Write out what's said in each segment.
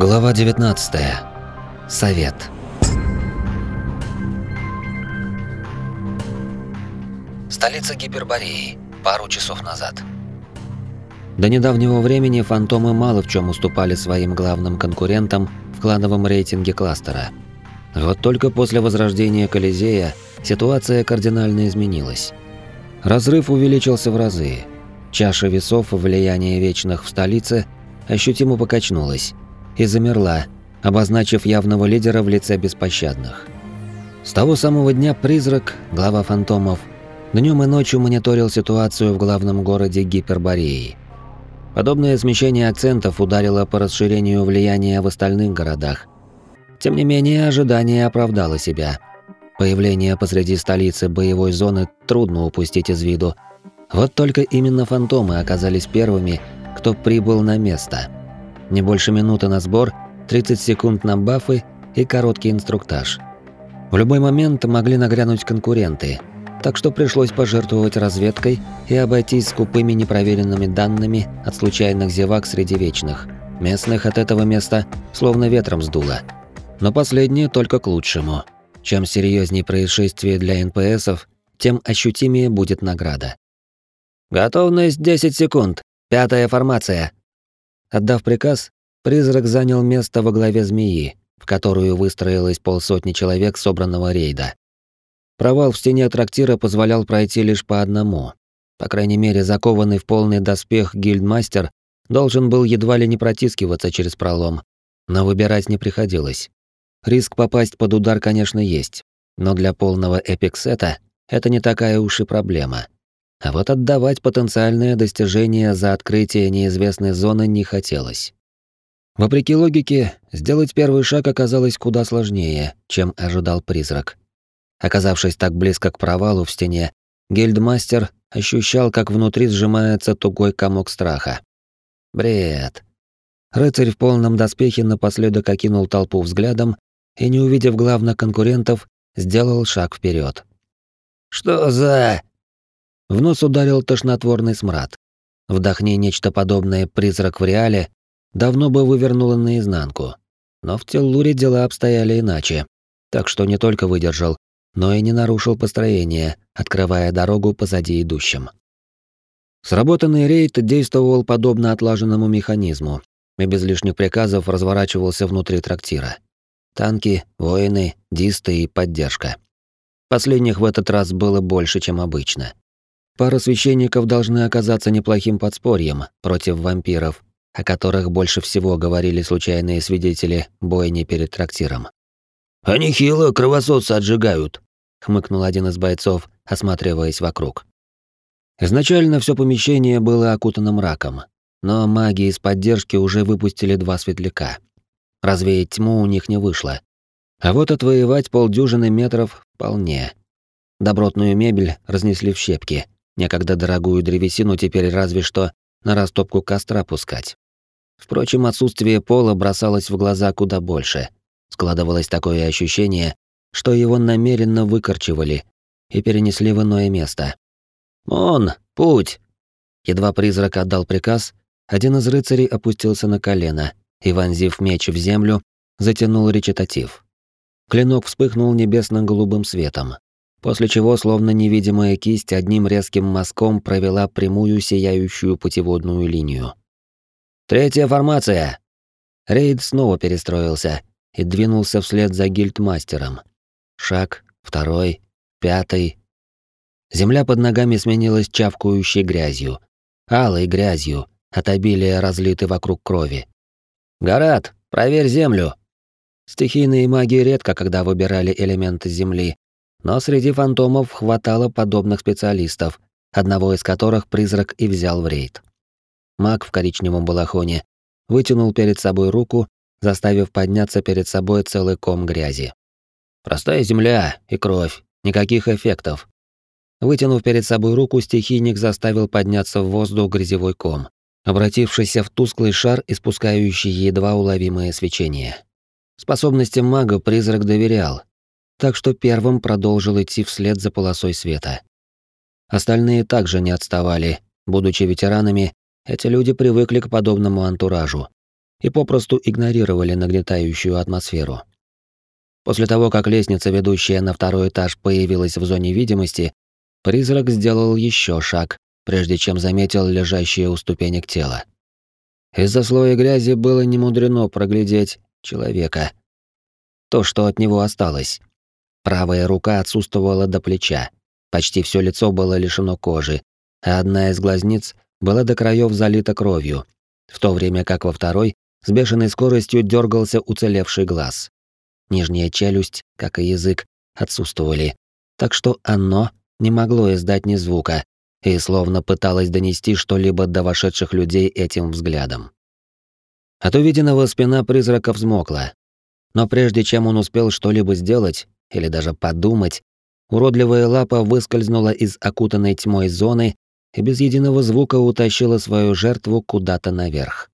Глава 19. Совет. Столица Гипербореи. Пару часов назад. До недавнего времени фантомы мало в чем уступали своим главным конкурентам в клановом рейтинге кластера. Вот только после возрождения Колизея ситуация кардинально изменилась. Разрыв увеличился в разы. Чаша весов влияния вечных в столице ощутимо покачнулась и замерла, обозначив явного лидера в лице беспощадных. С того самого дня призрак, глава фантомов, днем и ночью мониторил ситуацию в главном городе Гипербореи. Подобное смещение акцентов ударило по расширению влияния в остальных городах. Тем не менее, ожидание оправдало себя. Появление посреди столицы боевой зоны трудно упустить из виду. Вот только именно фантомы оказались первыми, кто прибыл на место – не больше минуты на сбор, 30 секунд на бафы и короткий инструктаж. В любой момент могли нагрянуть конкуренты, так что пришлось пожертвовать разведкой и обойтись скупыми непроверенными данными от случайных зевак среди вечных. Местных от этого места словно ветром сдуло. Но последнее только к лучшему. Чем серьезнее происшествие для НПСов, тем ощутимее будет награда. «Готовность 10 секунд. Пятая формация», Отдав приказ, призрак занял место во главе змеи, в которую выстроилось полсотни человек собранного рейда. Провал в стене трактира позволял пройти лишь по одному. По крайней мере, закованный в полный доспех гильдмастер должен был едва ли не протискиваться через пролом, но выбирать не приходилось. Риск попасть под удар, конечно, есть, но для полного эпиксета это не такая уж и проблема. А вот отдавать потенциальное достижение за открытие неизвестной зоны не хотелось. Вопреки логике, сделать первый шаг оказалось куда сложнее, чем ожидал призрак. Оказавшись так близко к провалу в стене, гильдмастер ощущал, как внутри сжимается тугой комок страха. Бред. Рыцарь в полном доспехе напоследок окинул толпу взглядом и, не увидев главных конкурентов, сделал шаг вперед. «Что за...» В нос ударил тошнотворный смрад. Вдохни нечто подобное призрак в реале, давно бы вывернуло наизнанку. Но в Теллуре дела обстояли иначе. Так что не только выдержал, но и не нарушил построение, открывая дорогу позади идущим. Сработанный рейд действовал подобно отлаженному механизму и без лишних приказов разворачивался внутри трактира. Танки, воины, дисты и поддержка. Последних в этот раз было больше, чем обычно. Пара священников должны оказаться неплохим подспорьем против вампиров, о которых больше всего говорили случайные свидетели бойни перед трактиром. «Они хило кровососы отжигают», — хмыкнул один из бойцов, осматриваясь вокруг. Изначально все помещение было окутано мраком, но маги из поддержки уже выпустили два светляка. Развеять тьму у них не вышло. А вот отвоевать полдюжины метров вполне. Добротную мебель разнесли в щепки — Некогда дорогую древесину теперь разве что на растопку костра пускать. Впрочем, отсутствие пола бросалось в глаза куда больше. Складывалось такое ощущение, что его намеренно выкорчевали и перенесли в иное место. «Он! Путь!» Едва призрак отдал приказ, один из рыцарей опустился на колено и, вонзив меч в землю, затянул речитатив. Клинок вспыхнул небесно-голубым светом после чего словно невидимая кисть одним резким мазком провела прямую сияющую путеводную линию. «Третья формация!» Рейд снова перестроился и двинулся вслед за гильдмастером. Шаг, второй, пятый. Земля под ногами сменилась чавкающей грязью, алой грязью, от обилия разлитой вокруг крови. «Гарат, проверь землю!» Стихийные маги редко когда выбирали элементы земли, но среди фантомов хватало подобных специалистов, одного из которых призрак и взял в рейд. Маг в коричневом балахоне вытянул перед собой руку, заставив подняться перед собой целый ком грязи. Простая земля и кровь, никаких эффектов. Вытянув перед собой руку, стихийник заставил подняться в воздух грязевой ком, обратившийся в тусклый шар, испускающий едва уловимое свечение. Способностям мага призрак доверял, так что первым продолжил идти вслед за полосой света. Остальные также не отставали. Будучи ветеранами, эти люди привыкли к подобному антуражу. и попросту игнорировали нагнетающую атмосферу. После того, как лестница, ведущая на второй этаж, появилась в зоне видимости, призрак сделал еще шаг, прежде чем заметил лежащее у ступенек тело. Из-за слоя грязи было немудрено проглядеть человека. То, что от него осталось. Правая рука отсутствовала до плеча. Почти все лицо было лишено кожи, а одна из глазниц была до краев залита кровью, в то время как во второй с бешеной скоростью дергался уцелевший глаз. Нижняя челюсть, как и язык, отсутствовали, так что оно не могло издать ни звука и словно пыталось донести что-либо до вошедших людей этим взглядом. От увиденного спина призрака взмокла. Но прежде чем он успел что-либо сделать или даже подумать, уродливая лапа выскользнула из окутанной тьмой зоны и без единого звука утащила свою жертву куда-то наверх.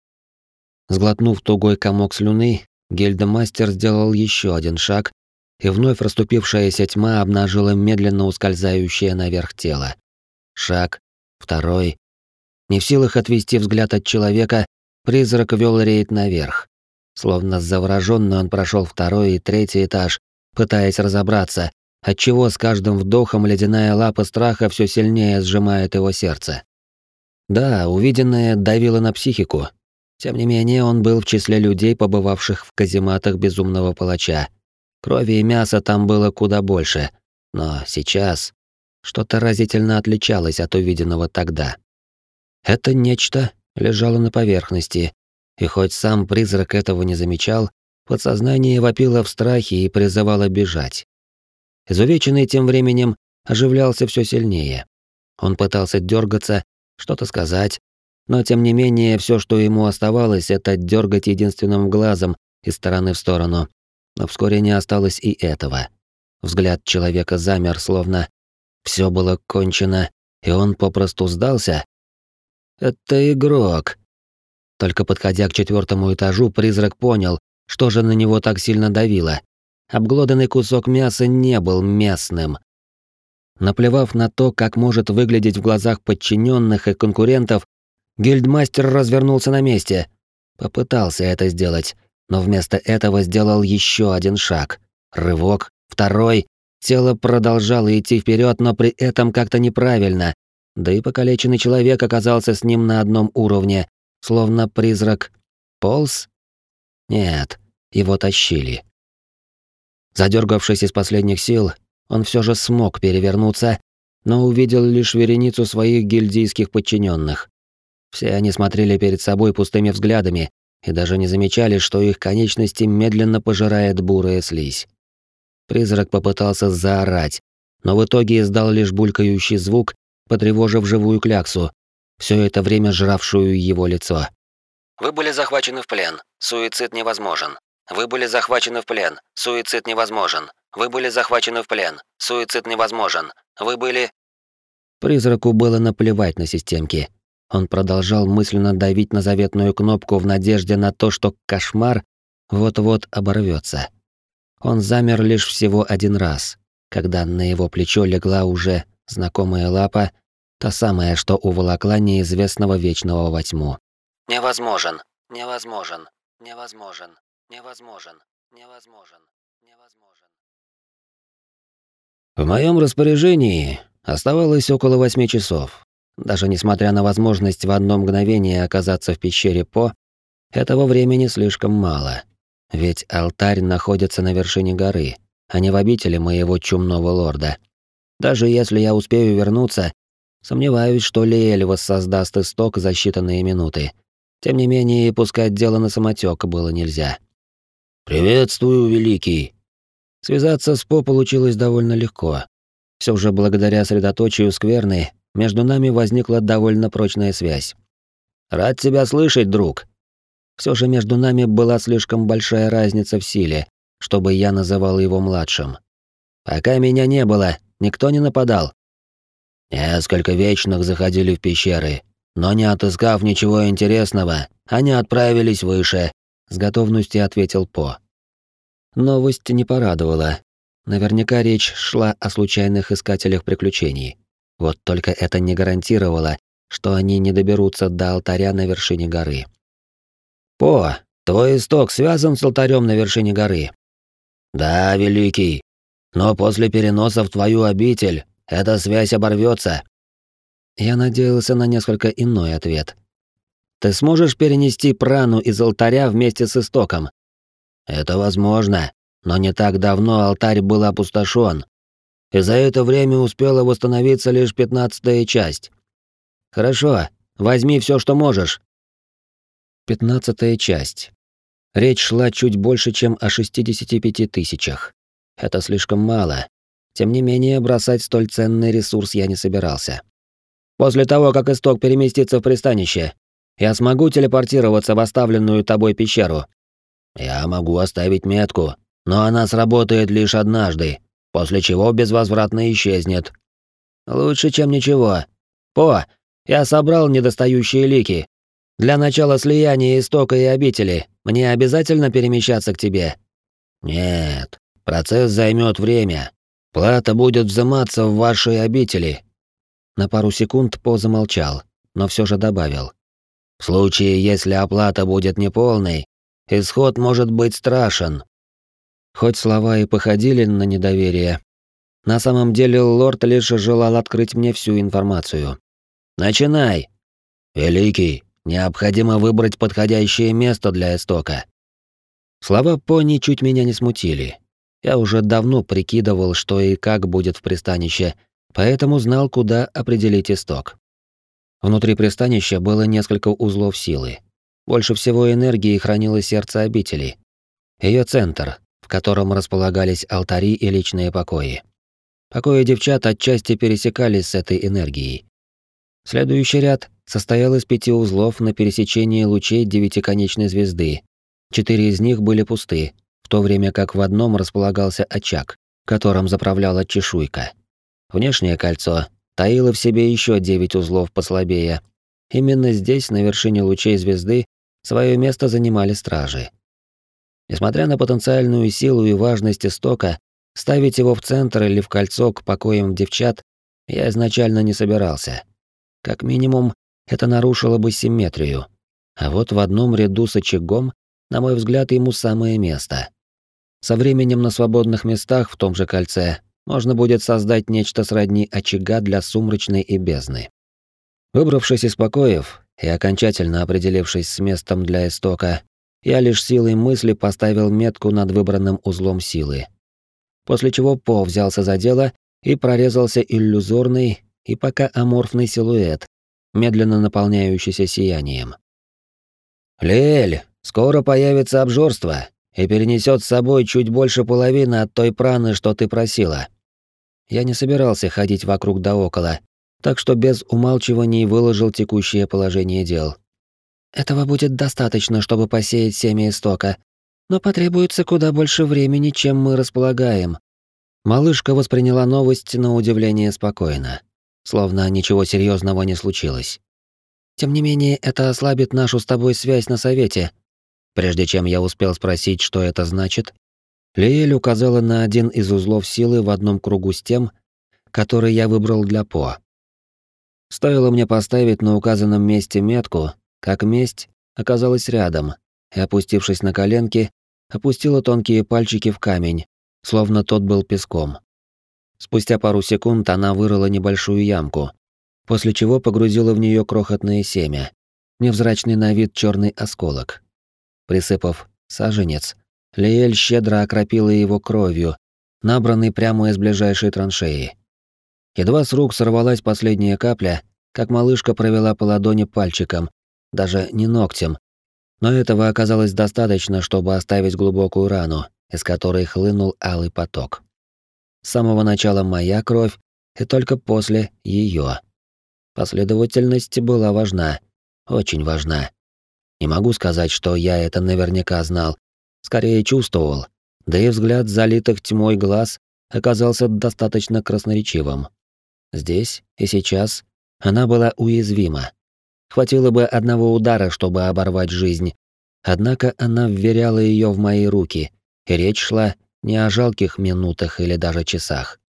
Сглотнув тугой комок слюны, гильдмастер сделал еще один шаг, и вновь расступившаяся тьма обнажила медленно ускользающее наверх тело. Шаг, второй. Не в силах отвести взгляд от человека, призрак вел рейд наверх. Словно заворожённый он прошел второй и третий этаж, пытаясь разобраться, отчего с каждым вдохом ледяная лапа страха все сильнее сжимает его сердце. Да, увиденное давило на психику. Тем не менее, он был в числе людей, побывавших в казематах безумного палача. Крови и мяса там было куда больше, но сейчас что-то разительно отличалось от увиденного тогда. Это нечто лежало на поверхности, и хоть сам призрак этого не замечал, подсознание вопило в страхе и призывало бежать. Изувеченный тем временем оживлялся все сильнее. Он пытался дергаться, что-то сказать, но тем не менее все, что ему оставалось, это дергать единственным глазом из стороны в сторону. Но вскоре не осталось и этого. Взгляд человека замер, словно все было кончено, и он попросту сдался. Это игрок. Только подходя к четвертому этажу, призрак понял, что же на него так сильно давило. Обглоданный кусок мяса не был местным. Наплевав на то, как может выглядеть в глазах подчиненных и конкурентов, гильдмастер развернулся на месте. Попытался это сделать, но вместо этого сделал еще один шаг. Рывок, второй. Тело продолжало идти вперед, но при этом как-то неправильно. Да и покалеченный человек оказался с ним на одном уровне, словно призрак. Полз? Нет, его тащили. Задергавшись из последних сил, он все же смог перевернуться, но увидел лишь вереницу своих гильдийских подчиненных. Все они смотрели перед собой пустыми взглядами и даже не замечали, что их конечности медленно пожирает бурая слизь. Призрак попытался заорать, но в итоге издал лишь булькающий звук, потревожив живую кляксу, все это время жравшую его лицо. «Вы были захвачены в плен. Суицид невозможен. Вы были захвачены в плен. Суицид невозможен. Вы были захвачены в плен. Суицид невозможен. Вы были Призраку было наплевать на системки. Он продолжал мысленно давить на заветную кнопку в надежде на то, что кошмар вот-вот оборвется. Он замер лишь всего один раз, когда на его плечо легла уже знакомая лапа, та самая, что уволокла неизвестного вечного во тьму. «Невозможен, невозможен, невозможен». Невозможен. Невозможен. Невозможен. В моем распоряжении оставалось около восьми часов. Даже несмотря на возможность в одно мгновение оказаться в пещере По, этого времени слишком мало. Ведь алтарь находится на вершине горы, а не в обители моего чумного лорда. Даже если я успею вернуться, сомневаюсь, что Лиэль воссоздаст исток за считанные минуты. Тем не менее, пускать дело на самотек было нельзя. «Приветствую, Великий!» Связаться с По получилось довольно легко. Все же благодаря средоточию скверны между нами возникла довольно прочная связь. «Рад тебя слышать, друг!» Все же между нами была слишком большая разница в силе, чтобы я называл его младшим. Пока меня не было, никто не нападал. Несколько вечных заходили в пещеры, но не отыскав ничего интересного, они отправились выше, с готовностью ответил По. Новость не порадовала. Наверняка речь шла о случайных искателях приключений. Вот только это не гарантировало, что они не доберутся до алтаря на вершине горы. «По, Твой исток связан с алтарем на вершине горы?» «Да, Великий. Но после переноса в твою обитель эта связь оборвется. Я надеялся на несколько иной ответ. «Ты сможешь перенести прану из алтаря вместе с истоком?» «Это возможно, но не так давно алтарь был опустошен, и за это время успела восстановиться лишь пятнадцатая часть. Хорошо, возьми все, что можешь. Пятнадцатая часть. Речь шла чуть больше, чем о 65 тысячах. Это слишком мало. Тем не менее, бросать столь ценный ресурс я не собирался. После того, как исток переместится в пристанище, я смогу телепортироваться в оставленную тобой пещеру. Я могу оставить метку, но она сработает лишь однажды, после чего безвозвратно исчезнет. Лучше, чем ничего. По, я собрал недостающие лики. Для начала слияния истока и обители мне обязательно перемещаться к тебе. Нет, процесс займет время. Плата будет взиматься в вашей обители. На пару секунд По замолчал, но все же добавил: в случае, если оплата будет неполной, исход может быть страшен. Хоть слова и походили на недоверие, на самом деле лорд лишь желал открыть мне всю информацию. «Начинай!» «Великий, необходимо выбрать подходящее место для истока». Слова пони чуть меня не смутили. Я уже давно прикидывал, что и как будет в пристанище, поэтому знал, куда определить исток. Внутри пристанища было несколько узлов силы. Больше всего энергии хранило сердце обители. Ее центр, в котором располагались алтари и личные покои. Покои девчат отчасти пересекались с этой энергией. Следующий ряд состоял из пяти узлов на пересечении лучей девятиконечной звезды. Четыре из них были пусты, в то время как в одном располагался очаг, которым заправляла чешуйка. Внешнее кольцо таило в себе еще девять узлов послабее. Именно здесь, на вершине лучей звезды, свое место занимали стражи. Несмотря на потенциальную силу и важность истока, ставить его в центр или в кольцо к покоям девчат я изначально не собирался. Как минимум, это нарушило бы симметрию. А вот в одном ряду с очагом, на мой взгляд, ему самое место. Со временем на свободных местах в том же кольце можно будет создать нечто сродни очага для сумрачной и бездны. Выбравшись из покоев и окончательно определившись с местом для истока, я лишь силой мысли поставил метку над выбранным узлом силы. После чего По взялся за дело и прорезался иллюзорный и пока аморфный силуэт, медленно наполняющийся сиянием. «Лель, скоро появится обжорство и перенесет с собой чуть больше половины от той праны, что ты просила». Я не собирался ходить вокруг да около, так что без умалчиваний выложил текущее положение дел. Этого будет достаточно, чтобы посеять семя истока, но потребуется куда больше времени, чем мы располагаем. Малышка восприняла новость на удивление спокойно, словно ничего серьезного не случилось. Тем не менее, это ослабит нашу с тобой связь на совете. Прежде чем я успел спросить, что это значит, Лиэль указала на один из узлов силы в одном кругу с тем, который я выбрал для По. Стоило мне поставить на указанном месте метку, как месть оказалась рядом и, опустившись на коленки, опустила тонкие пальчики в камень, словно тот был песком. Спустя пару секунд она вырыла небольшую ямку, после чего погрузила в нее крохотное семя, невзрачный на вид черный осколок. Присыпав саженец, Лиэль щедро окропила его кровью, набранной прямо из ближайшей траншеи. Едва с рук сорвалась последняя капля, как малышка провела по ладони пальчиком, даже не ногтем. Но этого оказалось достаточно, чтобы оставить глубокую рану, из которой хлынул алый поток. С самого начала моя кровь, и только после ее. Последовательность была важна, очень важна. Не могу сказать, что я это наверняка знал, скорее чувствовал, да и взгляд залитых тьмой глаз оказался достаточно красноречивым. Здесь и сейчас она была уязвима. Хватило бы одного удара, чтобы оборвать жизнь. Однако она вверяла ее в мои руки, и речь шла не о жалких минутах или даже часах.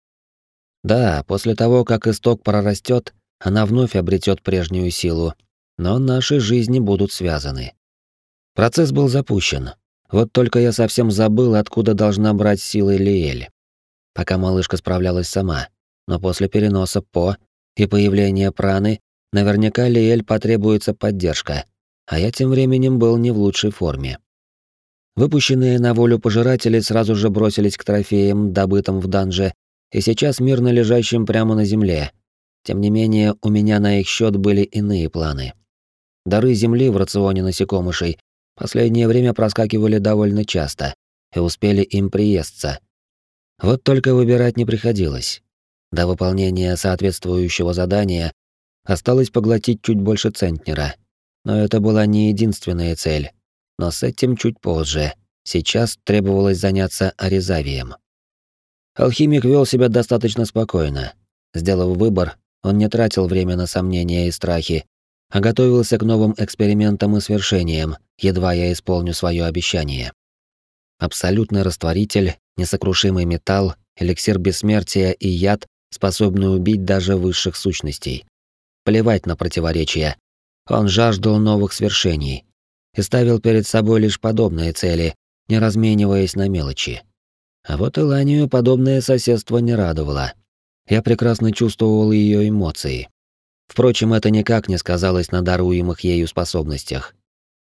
Да, после того, как исток прорастет, она вновь обретет прежнюю силу, но наши жизни будут связаны. Процесс был запущен. Вот только я совсем забыл, откуда должна брать силы Лиэль. Пока малышка справлялась сама, но после переноса По и появления праны, наверняка Лиэль потребуется поддержка, а я тем временем был не в лучшей форме. Выпущенные на волю пожиратели сразу же бросились к трофеям, добытым в данже, и сейчас мирно лежащим прямо на земле. Тем не менее, у меня на их счет были иные планы. Дары земли в рационе насекомышей последнее время проскакивали довольно часто и успели им приесться. Вот только выбирать не приходилось. До выполнения соответствующего задания осталось поглотить чуть больше центнера. Но это была не единственная цель. Но с этим чуть позже. Сейчас требовалось заняться Аризавием. Алхимик вел себя достаточно спокойно. Сделав выбор, он не тратил время на сомнения и страхи, а готовился к новым экспериментам и свершениям, едва я исполню свое обещание. Абсолютный растворитель, несокрушимый металл, эликсир бессмертия и яд, способный убить даже высших сущностей. Плевать на противоречия. Он жаждал новых свершений и ставил перед собой лишь подобные цели, не размениваясь на мелочи. А вот Иланию подобное соседство не радовало. Я прекрасно чувствовал ее эмоции. Впрочем, это никак не сказалось на даруемых ею способностях.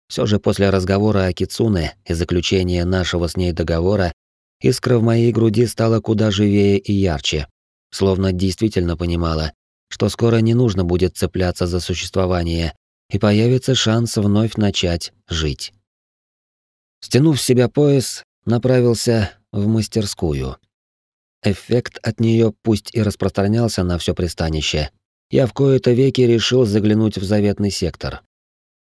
Все же после разговора о Кицуне и заключения нашего с ней договора, искра в моей груди стала куда живее и ярче, словно действительно понимала, что скоро не нужно будет цепляться за существование, и появится шанс вновь начать жить. Стянув с себя пояс, направился в мастерскую. Эффект от нее пусть и распространялся на все пристанище, я в кои-то веки решил заглянуть в заветный сектор.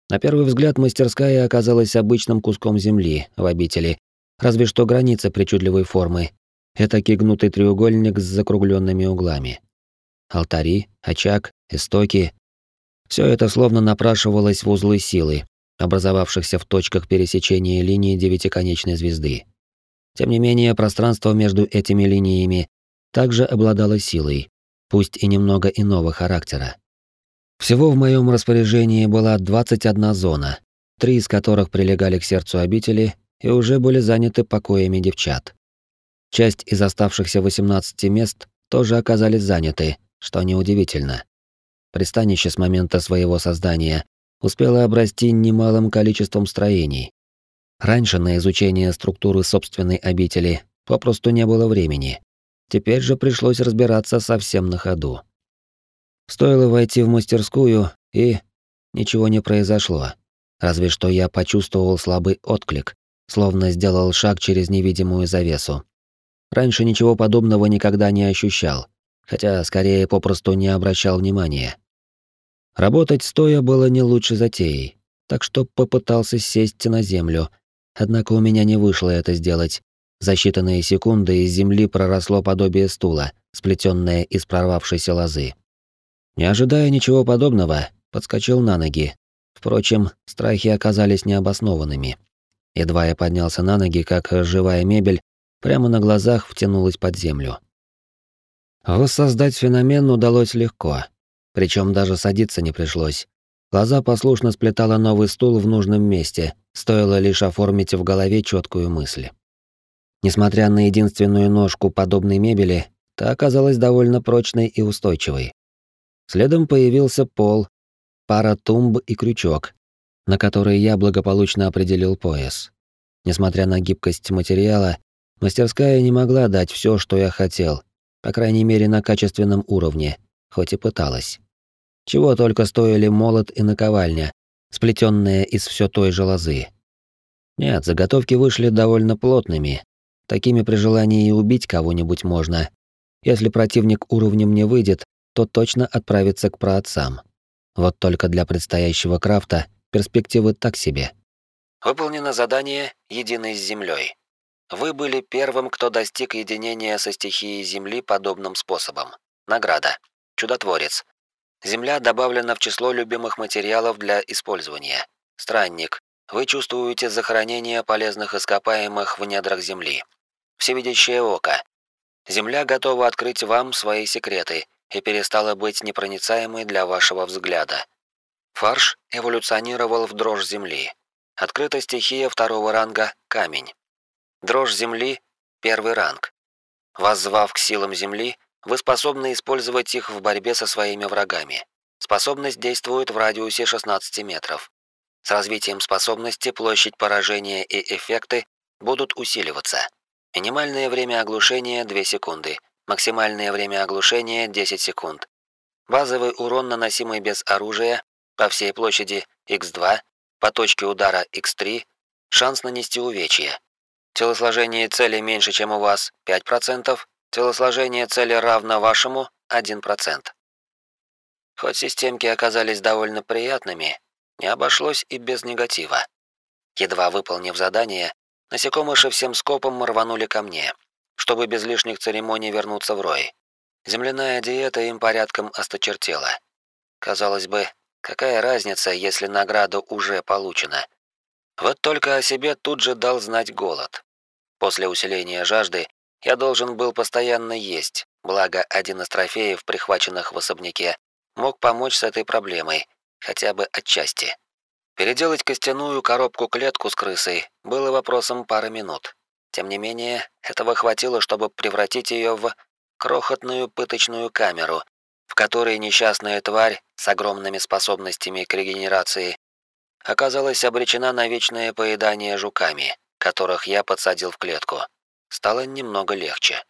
На первый взгляд мастерская оказалась обычным куском земли в обители, разве что граница причудливой формы. Это гнутый треугольник с закругленными углами. Алтари, очаг, истоки. Все это словно напрашивалось в узлы силы, образовавшихся в точках пересечения линии девятиконечной звезды. Тем не менее, пространство между этими линиями также обладало силой, пусть и немного иного характера. Всего в моем распоряжении была 21 зона, три из которых прилегали к сердцу обители и уже были заняты покоями девчат. Часть из оставшихся 18 мест тоже оказались заняты, что неудивительно. Пристанище с момента своего создания успело обрасти немалым количеством строений. Раньше на изучение структуры собственной обители попросту не было времени. Теперь же пришлось разбираться совсем на ходу. Стоило войти в мастерскую, и ничего не произошло. Разве что я почувствовал слабый отклик, словно сделал шаг через невидимую завесу. Раньше ничего подобного никогда не ощущал, хотя скорее попросту не обращал внимания. Работать стоя было не лучшей затеей, так что попытался сесть на землю, однако у меня не вышло это сделать, за считанные секунды из земли проросло подобие стула, сплетенное из прорвавшейся лозы. Не ожидая ничего подобного, подскочил на ноги. Впрочем, страхи оказались необоснованными. Едва я поднялся на ноги, как живая мебель прямо на глазах втянулась под землю. Воссоздать феномен удалось легко, причем даже садиться не пришлось. Глаза послушно сплетала новый стул в нужном месте, стоило лишь оформить в голове четкую мысль. Несмотря на единственную ножку подобной мебели, та оказалась довольно прочной и устойчивой. Следом появился пол, пара тумб и крючок, на который я благополучно определил пояс. Несмотря на гибкость материала, мастерская не могла дать все, что я хотел, по крайней мере на качественном уровне, хоть и пыталась. Чего только стоили молот и наковальня, сплетенные из все той же лозы. Нет, заготовки вышли довольно плотными, Такими при желании и убить кого-нибудь можно. Если противник уровнем не выйдет, то точно отправится к праотцам. Вот только для предстоящего крафта перспективы так себе. Выполнено задание «Единый с землей. Вы были первым, кто достиг единения со стихией Земли подобным способом. Награда. Чудотворец. Земля добавлена в число любимых материалов для использования. Странник. Вы чувствуете захоронение полезных ископаемых в недрах Земли всевидящее око. Земля готова открыть вам свои секреты и перестала быть непроницаемой для вашего взгляда. Фарш эволюционировал в дрожь Земли. Открыта стихия второго ранга «Камень». Дрожь земли – первый ранг. Воззвав к силам земли, вы способны использовать их в борьбе со своими врагами. Способность действует в радиусе 16 метров. С развитием способности площадь поражения и эффекты будут усиливаться. Минимальное время оглушения 2 секунды, максимальное время оглушения 10 секунд. Базовый урон, наносимый без оружия, по всей площади x2, по точке удара x3, шанс нанести увечье. Телосложение цели меньше, чем у вас 5%, телосложение цели равно вашему 1%. Хоть системки оказались довольно приятными, не обошлось и без негатива. Едва выполнив задание, насекомыши всем скопом рванули ко мне, чтобы без лишних церемоний вернуться в рой. Земляная диета им порядком осточертела. Казалось бы, какая разница, если награда уже получена? Вот только о себе тут же дал знать голод. После усиления жажды я должен был постоянно есть, благо один из трофеев, прихваченных в особняке, мог помочь с этой проблемой, хотя бы отчасти. Переделать костяную коробку-клетку с крысой было вопросом пары минут. Тем не менее, этого хватило, чтобы превратить ее в крохотную пыточную камеру, в которой несчастная тварь с огромными способностями к регенерации оказалась обречена на вечное поедание жуками, которых я подсадил в клетку. Стало немного легче.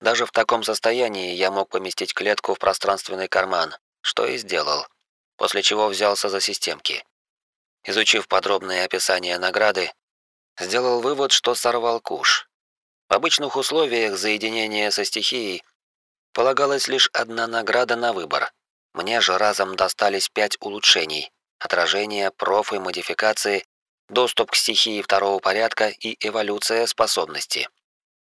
Даже в таком состоянии я мог поместить клетку в пространственный карман, что и сделал, после чего взялся за системки. Изучив подробное описание награды, сделал вывод, что сорвал куш. В обычных условиях заединения со стихией полагалась лишь одна награда на выбор. Мне же разом достались пять улучшений: отражение, профы, модификации, доступ к стихии второго порядка и эволюция способности.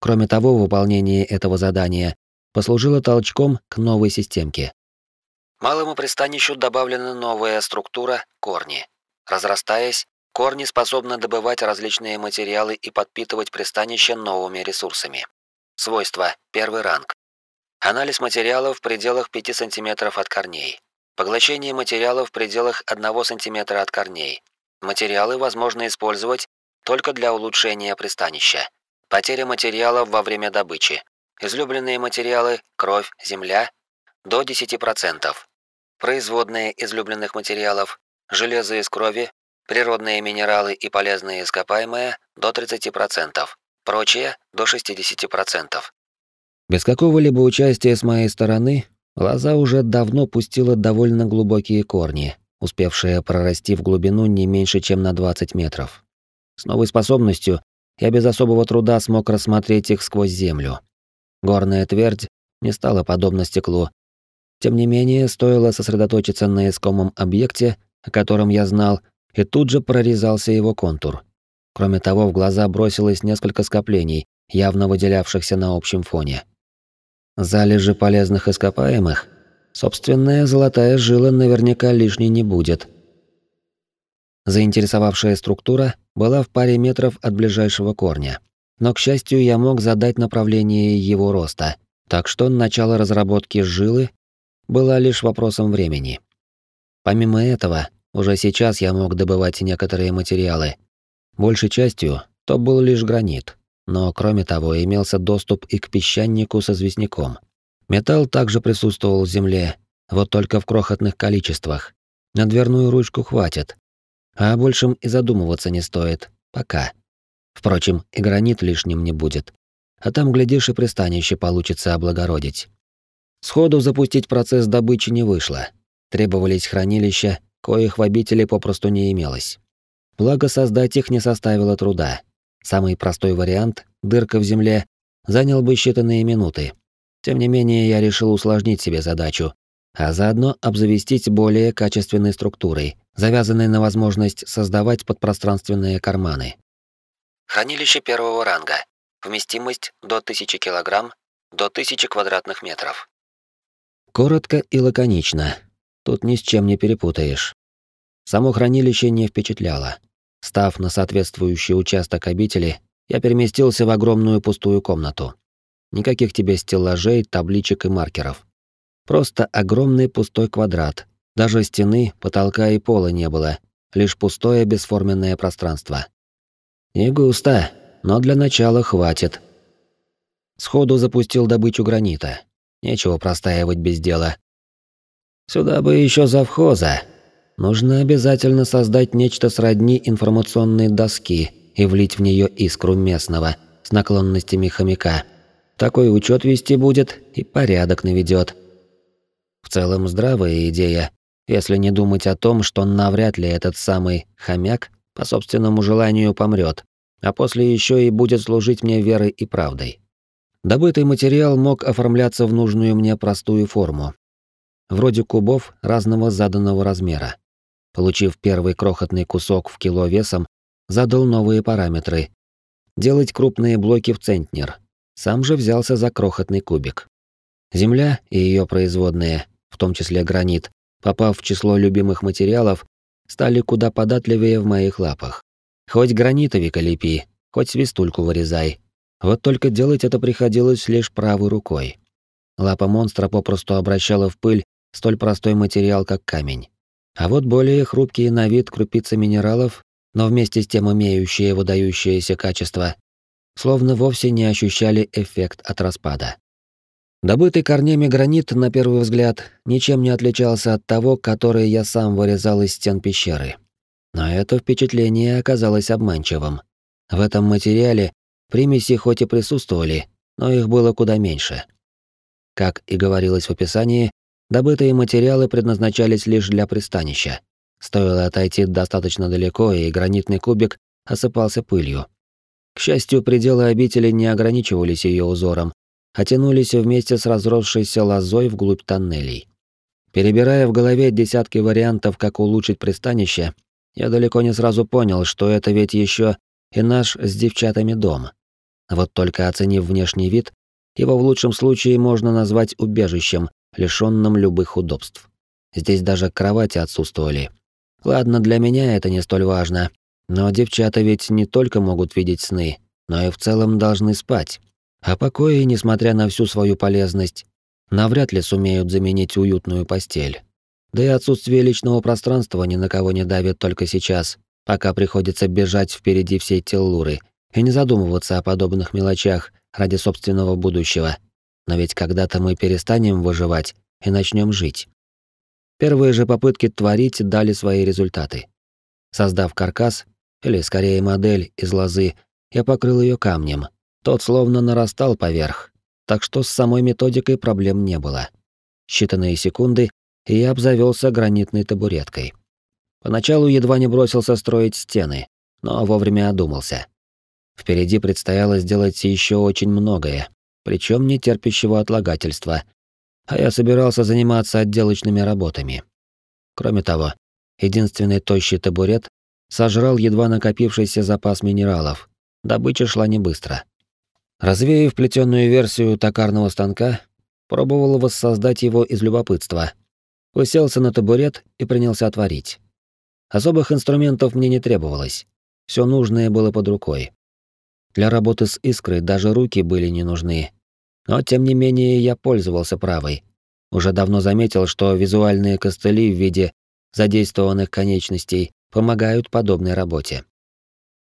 Кроме того, выполнение этого задания послужило толчком к новой системке. Малому пристанищу добавлена новая структура корни. Разрастаясь, корни способны добывать различные материалы и подпитывать пристанище новыми ресурсами. Свойства: первый ранг. Анализ материалов в пределах 5 см от корней. Поглощение материалов в пределах 1 см от корней. Материалы возможно использовать только для улучшения пристанища. Потеря материалов во время добычи. Излюбленные материалы – кровь, земля – до 10%. Производные излюбленных материалов – железо из крови, природные минералы и полезные ископаемые – до 30%. Прочее – до 60%. Без какого-либо участия с моей стороны, лоза уже давно пустила довольно глубокие корни, успевшие прорасти в глубину не меньше, чем на 20 метров. С новой способностью я без особого труда смог рассмотреть их сквозь землю. Горная твердь не стала подобна стеклу. Тем не менее, стоило сосредоточиться на искомом объекте, о котором я знал, и тут же прорезался его контур. Кроме того, в глаза бросилось несколько скоплений, явно выделявшихся на общем фоне. Залежи полезных ископаемых? Собственная золотая жила наверняка лишней не будет. Заинтересовавшая структура была в паре метров от ближайшего корня. Но, к счастью, я мог задать направление его роста, так что начало разработки жилы было лишь вопросом времени. Помимо этого, уже сейчас я мог добывать некоторые материалы. Большей частью то был лишь гранит, но кроме того имелся доступ и к песчанику со известняком. Металл также присутствовал в земле, вот только в крохотных количествах. На дверную ручку хватит, а о большем и задумываться не стоит. Пока. Впрочем, и гранит лишним не будет. А там, глядишь, и пристанище получится облагородить. Сходу запустить процесс добычи не вышло. Требовались хранилища, коих в обители попросту не имелось. Благо, создать их не составило труда. Самый простой вариант, дырка в земле, занял бы считанные минуты. Тем не менее, я решил усложнить себе задачу, а заодно обзавестись более качественной структурой, завязанной на возможность создавать подпространственные карманы. Хранилище первого ранга. Вместимость до 1000 кг, до 1000 квадратных метров. Коротко и лаконично. Тут ни с чем не перепутаешь. Само хранилище не впечатляло. Став на соответствующий участок обители, я переместился в огромную пустую комнату. Никаких тебе стеллажей, табличек и маркеров. Просто огромный пустой квадрат. Даже стены, потолка и пола не было. лишь пустое бесформенное пространство. Не густо, но для начала хватит. Сходу запустил добычу гранита. Нечего простаивать без дела. Сюда бы еще завхоза. Нужно обязательно создать нечто сродни информационной доски и влить в нее искру местного с наклонностями хомяка. Такой учет вести будет и порядок наведет. В целом здравая идея, если не думать о том, что навряд ли этот самый хомяк по собственному желанию помрет, а после еще и будет служить мне верой и правдой. Добытый материал мог оформляться в нужную мне простую форму. Вроде кубов разного заданного размера. Получив первый крохотный кусок в кило весом, задал новые параметры. Делать крупные блоки в центнер. Сам же взялся за крохотный кубик. Земля и ее производные, в том числе гранит, попав в число любимых материалов, стали куда податливее в моих лапах. Хоть гранитовика лепи, хоть свистульку вырезай. Вот только делать это приходилось лишь правой рукой. Лапа монстра попросту обращала в пыль столь простой материал, как камень. А вот более хрупкие на вид крупицы минералов, но вместе с тем имеющие выдающиеся качества, словно вовсе не ощущали эффект от распада. Добытый корнями гранит, на первый взгляд, ничем не отличался от того, который я сам вырезал из стен пещеры. Но это впечатление оказалось обманчивым. В этом материале примеси хоть и присутствовали, но их было куда меньше. Как и говорилось в описании, добытые материалы предназначались лишь для пристанища. Стоило отойти достаточно далеко, и гранитный кубик осыпался пылью. К счастью, пределы обители не ограничивались ее узором, а тянулись вместе с разросшейся лозой вглубь тоннелей. Перебирая в голове десятки вариантов, как улучшить пристанище, я далеко не сразу понял, что это ведь еще и наш с девчатами дом. Вот только оценив внешний вид, его в лучшем случае можно назвать убежищем, лишённым любых удобств. Здесь даже кровати отсутствовали. Ладно, для меня это не столь важно, но девчата ведь не только могут видеть сны, но и в целом должны спать. А покои, несмотря на всю свою полезность, навряд ли сумеют заменить уютную постель. Да и отсутствие личного пространства ни на кого не давит только сейчас, пока приходится бежать впереди всей теллуры и не задумываться о подобных мелочах ради собственного будущего. Но ведь когда-то мы перестанем выживать и начнем жить. Первые же попытки творить дали свои результаты. Создав каркас, или скорее модель из лозы, я покрыл ее камнем. Тот словно нарастал поверх, так что с самой методикой проблем не было. Считанные секунды, и я обзавелся гранитной табуреткой. Поначалу едва не бросился строить стены, но вовремя одумался. Впереди предстояло сделать еще очень многое, причем не терпящего отлагательства, а я собирался заниматься отделочными работами. Кроме того, единственный тощий табурет сожрал едва накопившийся запас минералов. Добыча шла не быстро. Развеяв плетённую версию токарного станка, пробовал воссоздать его из любопытства, Уселся на табурет и принялся творить. Особых инструментов мне не требовалось. Все нужное было под рукой. Для работы с искрой даже руки были не нужны. Но тем не менее я пользовался правой. Уже давно заметил, что визуальные костыли в виде задействованных конечностей помогают подобной работе.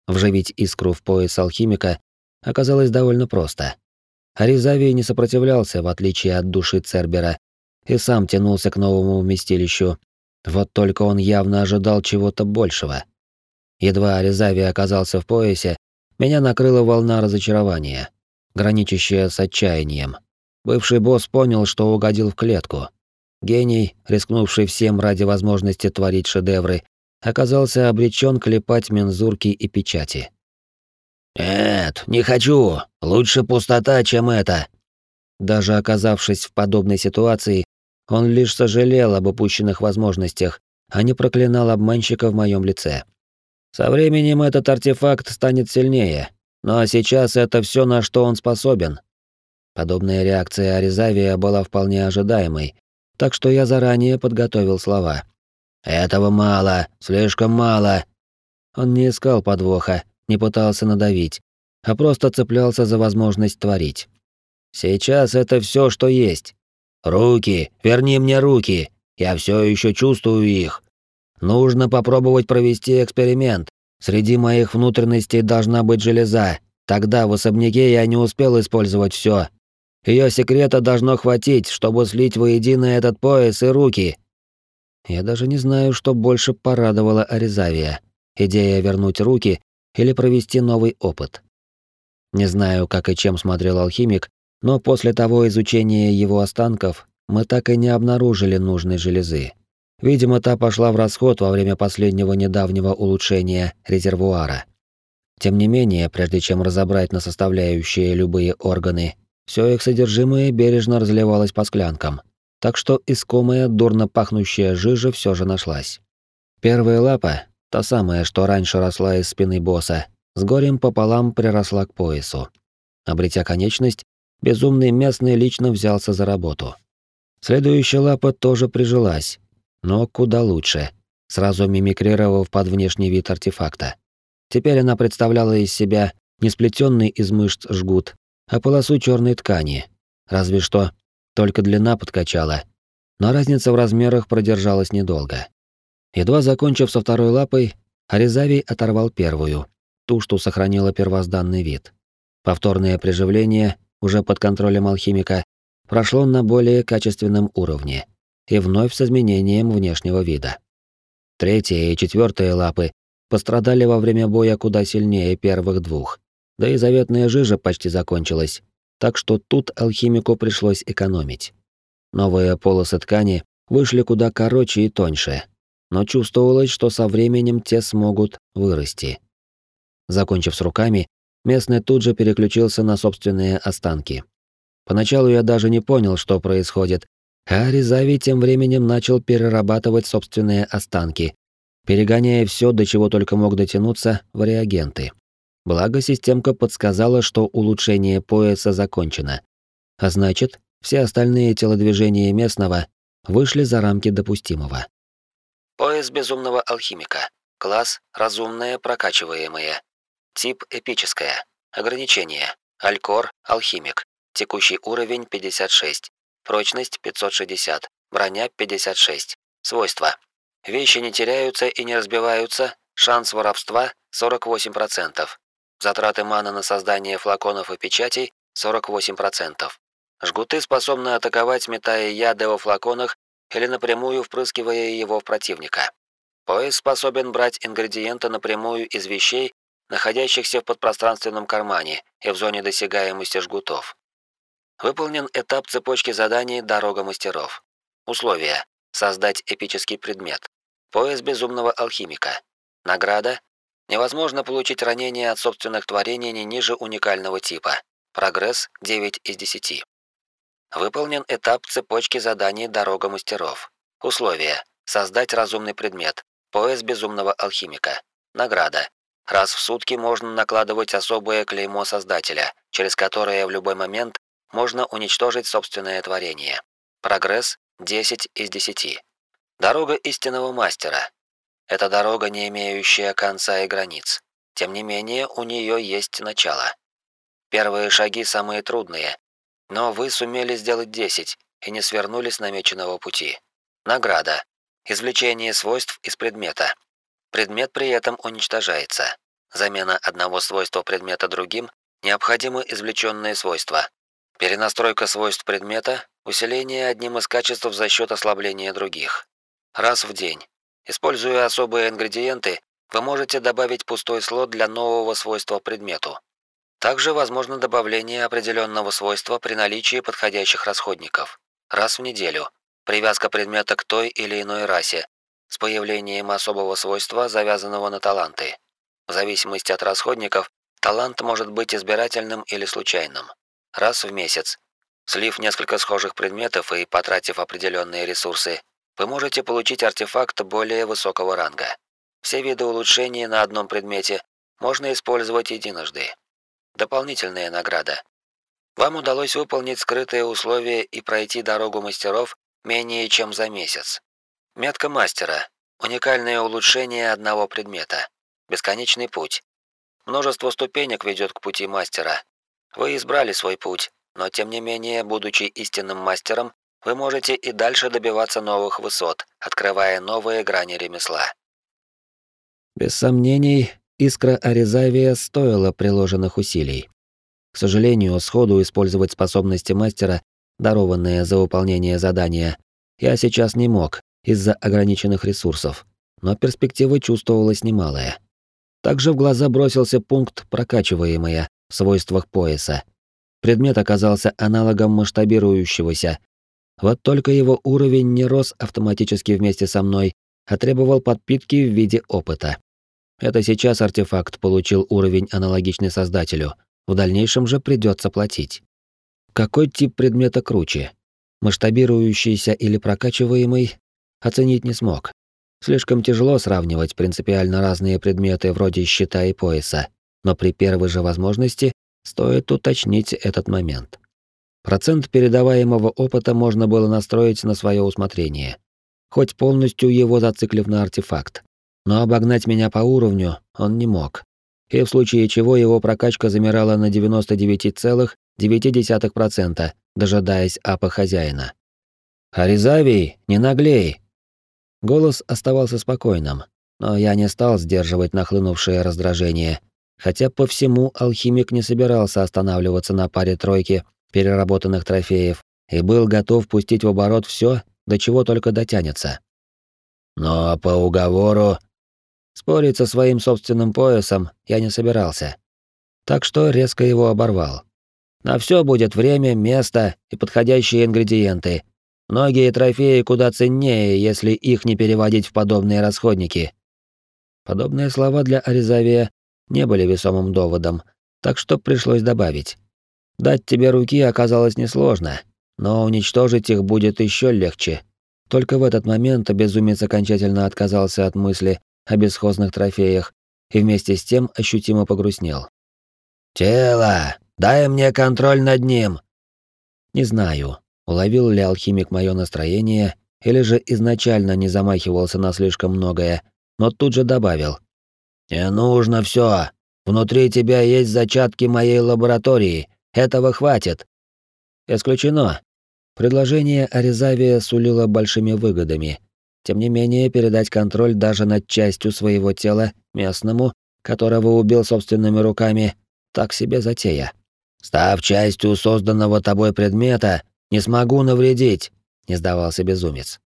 Вживить искру в пояс алхимика оказалось довольно просто. Аризавий не сопротивлялся, в отличие от души Цербера, и сам тянулся к новому вместилищу. Вот только он явно ожидал чего-то большего. Едва Аризави оказался в поясе, меня накрыла волна разочарования, граничащая с отчаянием. Бывший босс понял, что угодил в клетку. Гений, рискнувший всем ради возможности творить шедевры, оказался обречен клепать мензурки и печати. «Нет, не хочу. Лучше пустота, чем это». Даже оказавшись в подобной ситуации, он лишь сожалел об упущенных возможностях, а не проклинал обманщика в моем лице. Со временем этот артефакт станет сильнее, но сейчас это все, на что он способен. Подобная реакция Аризавия была вполне ожидаемой, так что я заранее подготовил слова. «Этого мало, слишком мало». Он не искал подвоха, не пытался надавить, а просто цеплялся за возможность творить. «Сейчас это все, что есть. «Руки! Верни мне руки! Я все еще чувствую их!» Нужно попробовать провести эксперимент. Среди моих внутренностей должна быть железа. Тогда в особняке я не успел использовать все. Ее секрета должно хватить, чтобы слить воедино этот пояс и руки. Я даже не знаю, что больше порадовало Аризавия. Идея вернуть руки или провести новый опыт. Не знаю, как и чем смотрел алхимик, но после того изучения его останков мы так и не обнаружили нужной железы. Видимо, та пошла в расход во время последнего недавнего улучшения резервуара. Тем не менее, прежде чем разобрать на составляющие любые органы, все их содержимое бережно разливалось по склянкам, так что искомая дурно пахнущая жижа все же нашлась. Первая лапа, та самая, что раньше росла из спины босса, с горем пополам приросла к поясу. Обретя конечность, безумный местный лично взялся за работу. Следующая лапа тоже прижилась, но куда лучше, сразу мимикрировав под внешний вид артефакта. Теперь она представляла из себя не сплетенный из мышц жгут, а полосу черной ткани. Разве что только длина подкачала, но разница в размерах продержалась недолго. Едва закончив со второй лапой, Аризавий оторвал первую, ту, что сохранила первозданный вид. Повторное приживление, уже под контролем алхимика, прошло на более качественном уровне и вновь с изменением внешнего вида. Третья и четвертая лапы пострадали во время боя куда сильнее первых двух, да и заветная жижа почти закончилась, так что тут алхимику пришлось экономить. Новые полосы ткани вышли куда короче и тоньше, но чувствовалось, что со временем те смогут вырасти. Закончив с руками, местный тут же переключился на собственные останки. Поначалу я даже не понял, что происходит, а Ризави тем временем начал перерабатывать собственные останки, перегоняя все, до чего только мог дотянуться, в реагенты. Благо, системка подсказала, что улучшение пояса закончено. А значит, все остальные телодвижения местного вышли за рамки допустимого. Пояс безумного алхимика. Класс разумное прокачиваемое. Тип эпическое. Ограничение. Алькор алхимик. Текущий уровень 56. Прочность 560. Броня 56. Свойства. Вещи не теряются и не разбиваются. Шанс воровства 48%. Затраты маны на создание флаконов и печатей 48%. Жгуты способны атаковать, метая яды во флаконах или напрямую впрыскивая его в противника. Пояс способен брать ингредиенты напрямую из вещей, находящихся в подпространственном кармане и в зоне досягаемости жгутов. Выполнен этап цепочки заданий «Дорога мастеров». Условия. Создать эпический предмет. Пояс безумного алхимика. Награда. Невозможно получить ранение от собственных творений не ниже уникального типа. Прогресс 9 из 10. Выполнен этап цепочки заданий «Дорога мастеров». Условия. Создать разумный предмет. Пояс безумного алхимика. Награда. Раз в сутки можно накладывать особое клеймо создателя, через которое в любой момент можно уничтожить собственное творение. Прогресс 10 из 10. Дорога истинного мастера. Это дорога, не имеющая конца и границ. Тем не менее, у нее есть начало. Первые шаги самые трудные, но вы сумели сделать 10 и не свернули с намеченного пути. Награда. Извлечение свойств из предмета. Предмет при этом уничтожается. Замена одного свойства предмета другим необходимы извлеченные свойства. Перенастройка свойств предмета, усиление одним из качеств за счет ослабления других. Раз в день. Используя особые ингредиенты, вы можете добавить пустой слот для нового свойства предмету. Также возможно добавление определенного свойства при наличии подходящих расходников. Раз в неделю. Привязка предмета к той или иной расе с появлением особого свойства, завязанного на таланты. В зависимости от расходников, талант может быть избирательным или случайным раз в месяц. Слив несколько схожих предметов и потратив определенные ресурсы, вы можете получить артефакт более высокого ранга. Все виды улучшений на одном предмете можно использовать единожды. Дополнительная награда. Вам удалось выполнить скрытые условия и пройти дорогу мастеров менее чем за месяц. Метка мастера. Уникальное улучшение одного предмета. Бесконечный путь. Множество ступенек ведет к пути мастера, вы избрали свой путь, но тем не менее, будучи истинным мастером, вы можете и дальше добиваться новых высот, открывая новые грани ремесла. Без сомнений, искра Аризавия стоила приложенных усилий. К сожалению, сходу использовать способности мастера, дарованные за выполнение задания, я сейчас не мог из-за ограниченных ресурсов, но перспектива чувствовалась немалая. Также в глаза бросился пункт прокачиваемая свойствах пояса. Предмет оказался аналогом масштабирующегося. Вот только его уровень не рос автоматически вместе со мной, а требовал подпитки в виде опыта. Это сейчас артефакт получил уровень аналогичный создателю, в дальнейшем же придется платить. Какой тип предмета круче? Масштабирующийся или прокачиваемый? Оценить не смог. Слишком тяжело сравнивать принципиально разные предметы вроде щита и пояса, но при первой же возможности стоит уточнить этот момент. Процент передаваемого опыта можно было настроить на свое усмотрение, хоть полностью его зациклив на артефакт. Но обогнать меня по уровню он не мог. И в случае чего его прокачка замирала на 99,9%, дожидаясь апа хозяина. «Аризавий, не наглей!» Голос оставался спокойным, но я не стал сдерживать нахлынувшее раздражение, хотя по всему алхимик не собирался останавливаться на паре тройки переработанных трофеев и был готов пустить в оборот все, до чего только дотянется. Но по уговору Спорить со своим собственным поясом я не собирался. Так что резко его оборвал. На все будет время, место и подходящие ингредиенты. Многие трофеи куда ценнее, если их не переводить в подобные расходники. Подобные слова для Аризавия не были весомым доводом, так что пришлось добавить. Дать тебе руки оказалось несложно, но уничтожить их будет еще легче. Только в этот момент безумец окончательно отказался от мысли о бесхозных трофеях и вместе с тем ощутимо погрустнел. «Тело! Дай мне контроль над ним!» Не знаю, уловил ли алхимик мое настроение или же изначально не замахивался на слишком многое, но тут же добавил. «Не нужно все. Внутри тебя есть зачатки моей лаборатории. Этого хватит». Исключено. Предложение Аризавия сулило большими выгодами, тем не менее, передать контроль даже над частью своего тела местному, которого убил собственными руками, так себе затея. Став частью созданного тобой предмета, не смогу навредить, не сдавался безумец.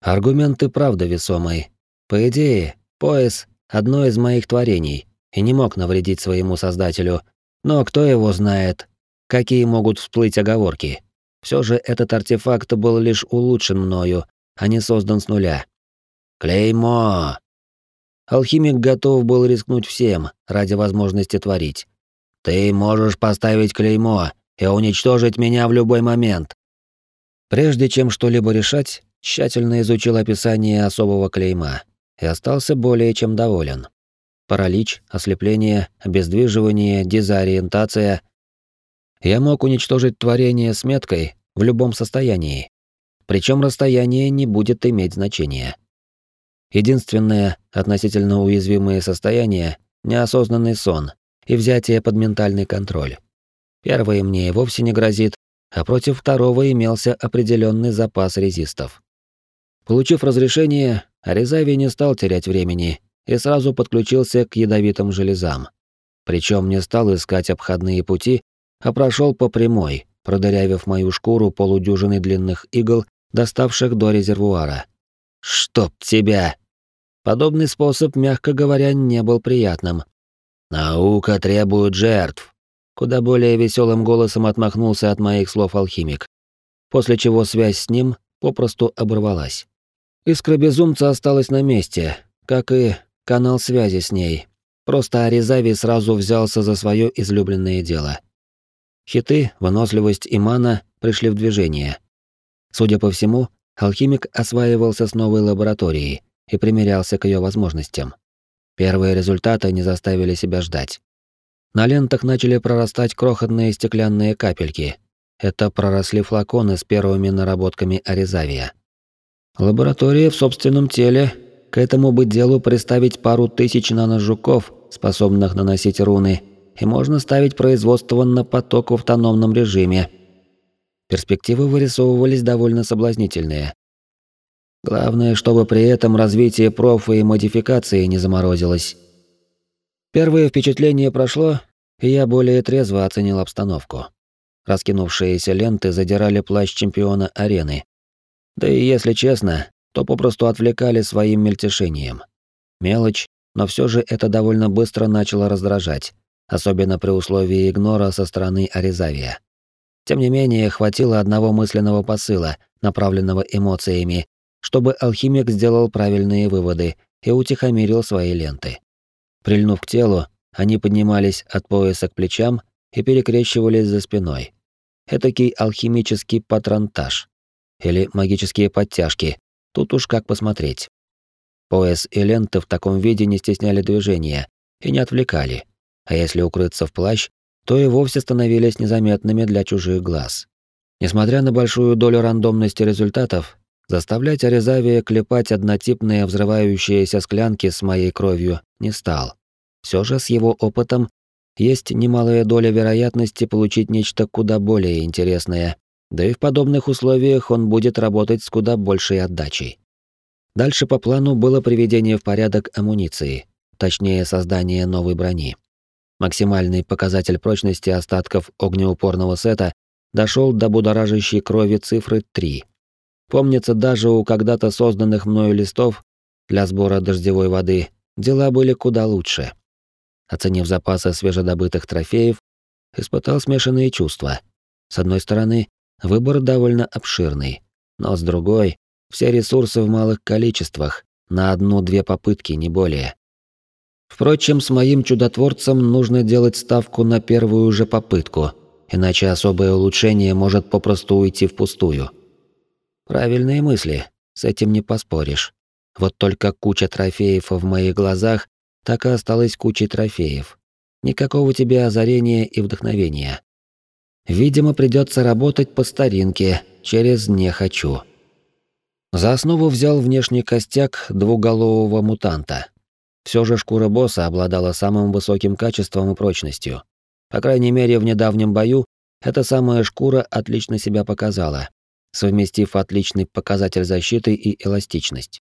Аргументы правда весомый. По идее, пояс одно из моих творений и не мог навредить своему создателю. Но кто его знает, какие могут всплыть оговорки? Все же этот артефакт был лишь улучшен мною а не создан с нуля. Клеймо! Алхимик готов был рискнуть всем ради возможности творить. Ты можешь поставить клеймо и уничтожить меня в любой момент. Прежде чем что-либо решать, тщательно изучил описание особого клейма и остался более чем доволен. Паралич, ослепление, обездвиживание, дезориентация. Я мог уничтожить творение с меткой в любом состоянии, причем расстояние не будет иметь значения. Единственное относительно уязвимое состояние — неосознанный сон и взятие под ментальный контроль. Первое мне и вовсе не грозит, а против второго имелся определенный запас резистов. Получив разрешение, Аризави не стал терять времени и сразу подключился к ядовитым железам. Причем не стал искать обходные пути, а прошел по прямой, продырявив мою шкуру полудюжиной длинных игл доставших до резервуара. «Чтоб тебя!» Подобный способ, мягко говоря, не был приятным. «Наука требует жертв», — куда более веселым голосом отмахнулся от моих слов алхимик, после чего связь с ним попросту оборвалась. Искра безумца осталась на месте, как и канал связи с ней. Просто Аризави сразу взялся за свое излюбленное дело. Хиты, выносливость и мана пришли в движение. Судя по всему, алхимик осваивался с новой лабораторией и примерялся к ее возможностям. Первые результаты не заставили себя ждать. На лентах начали прорастать крохотные стеклянные капельки. Это проросли флаконы с первыми наработками Аризавия. Лаборатория в собственном теле. К этому бы делу приставить пару тысяч наножуков, способных наносить руны, и можно ставить производство на поток в автономном режиме – Перспективы вырисовывались довольно соблазнительные. Главное, чтобы при этом развитие профа и модификации не заморозилось. Первое впечатление прошло, и я более трезво оценил обстановку. Раскинувшиеся ленты задирали плащ чемпиона арены. Да и если честно, то попросту отвлекали своим мельтешением. Мелочь, но все же это довольно быстро начало раздражать, особенно при условии игнора со стороны Аризавия. Тем не менее, хватило одного мысленного посыла, направленного эмоциями, чтобы алхимик сделал правильные выводы и утихомирил свои ленты. Прильнув к телу, они поднимались от пояса к плечам и перекрещивались за спиной. Этакий алхимический патронтаж. Или магические подтяжки. Тут уж как посмотреть. Пояс и ленты в таком виде не стесняли движения и не отвлекали. А если укрыться в плащ, то и вовсе становились незаметными для чужих глаз. Несмотря на большую долю рандомности результатов, Заставлять Аризавия клепать однотипные взрывающиеся склянки с моей кровью не стал. Все же с его опытом есть немалая доля вероятности получить нечто куда более интересное, да и в подобных условиях он будет работать с куда большей отдачей. Дальше по плану было приведение в порядок амуниции, точнее создание новой брони. Максимальный показатель прочности остатков огнеупорного сета дошел до будоражащей крови цифры 3. Помнится, даже у когда-то созданных мною листов для сбора дождевой воды дела были куда лучше. Оценив запасы свежедобытых трофеев, испытал смешанные чувства. С одной стороны, выбор довольно обширный, но с другой, все ресурсы в малых количествах, на одну-две попытки, не более. Впрочем, с моим чудотворцем нужно делать ставку на первую же попытку, иначе особое улучшение может попросту уйти впустую. Правильные мысли, с этим не поспоришь. Вот только куча трофеев в моих глазах так и осталась кучей трофеев. Никакого тебе озарения и вдохновения. Видимо, придется работать по старинке, через «не хочу». За основу взял внешний костяк двуголового мутанта. Все же шкура босса обладала самым высоким качеством и прочностью. По крайней мере, в недавнем бою эта самая шкура отлично себя показала совместив отличный показатель защиты и эластичность.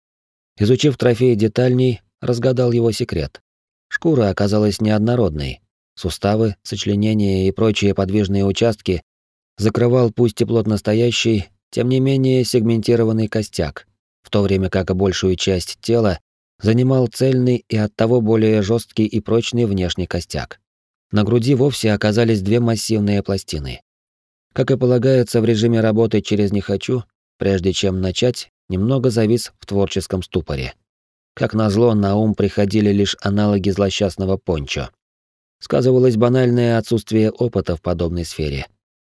Изучив трофей детальней, разгадал его секрет. Шкура оказалась неоднородной. Суставы, сочленения и прочие подвижные участки закрывал пусть и плотно стоящий, тем не менее сегментированный костяк, в то время как большую часть тела занимал цельный и оттого более жесткий и прочный внешний костяк. На груди вовсе оказались две массивные пластины. Как и полагается в режиме работы через «не хочу», прежде чем начать, немного завис в творческом ступоре. Как назло, на ум приходили лишь аналоги злосчастного пончо. Сказывалось банальное отсутствие опыта в подобной сфере.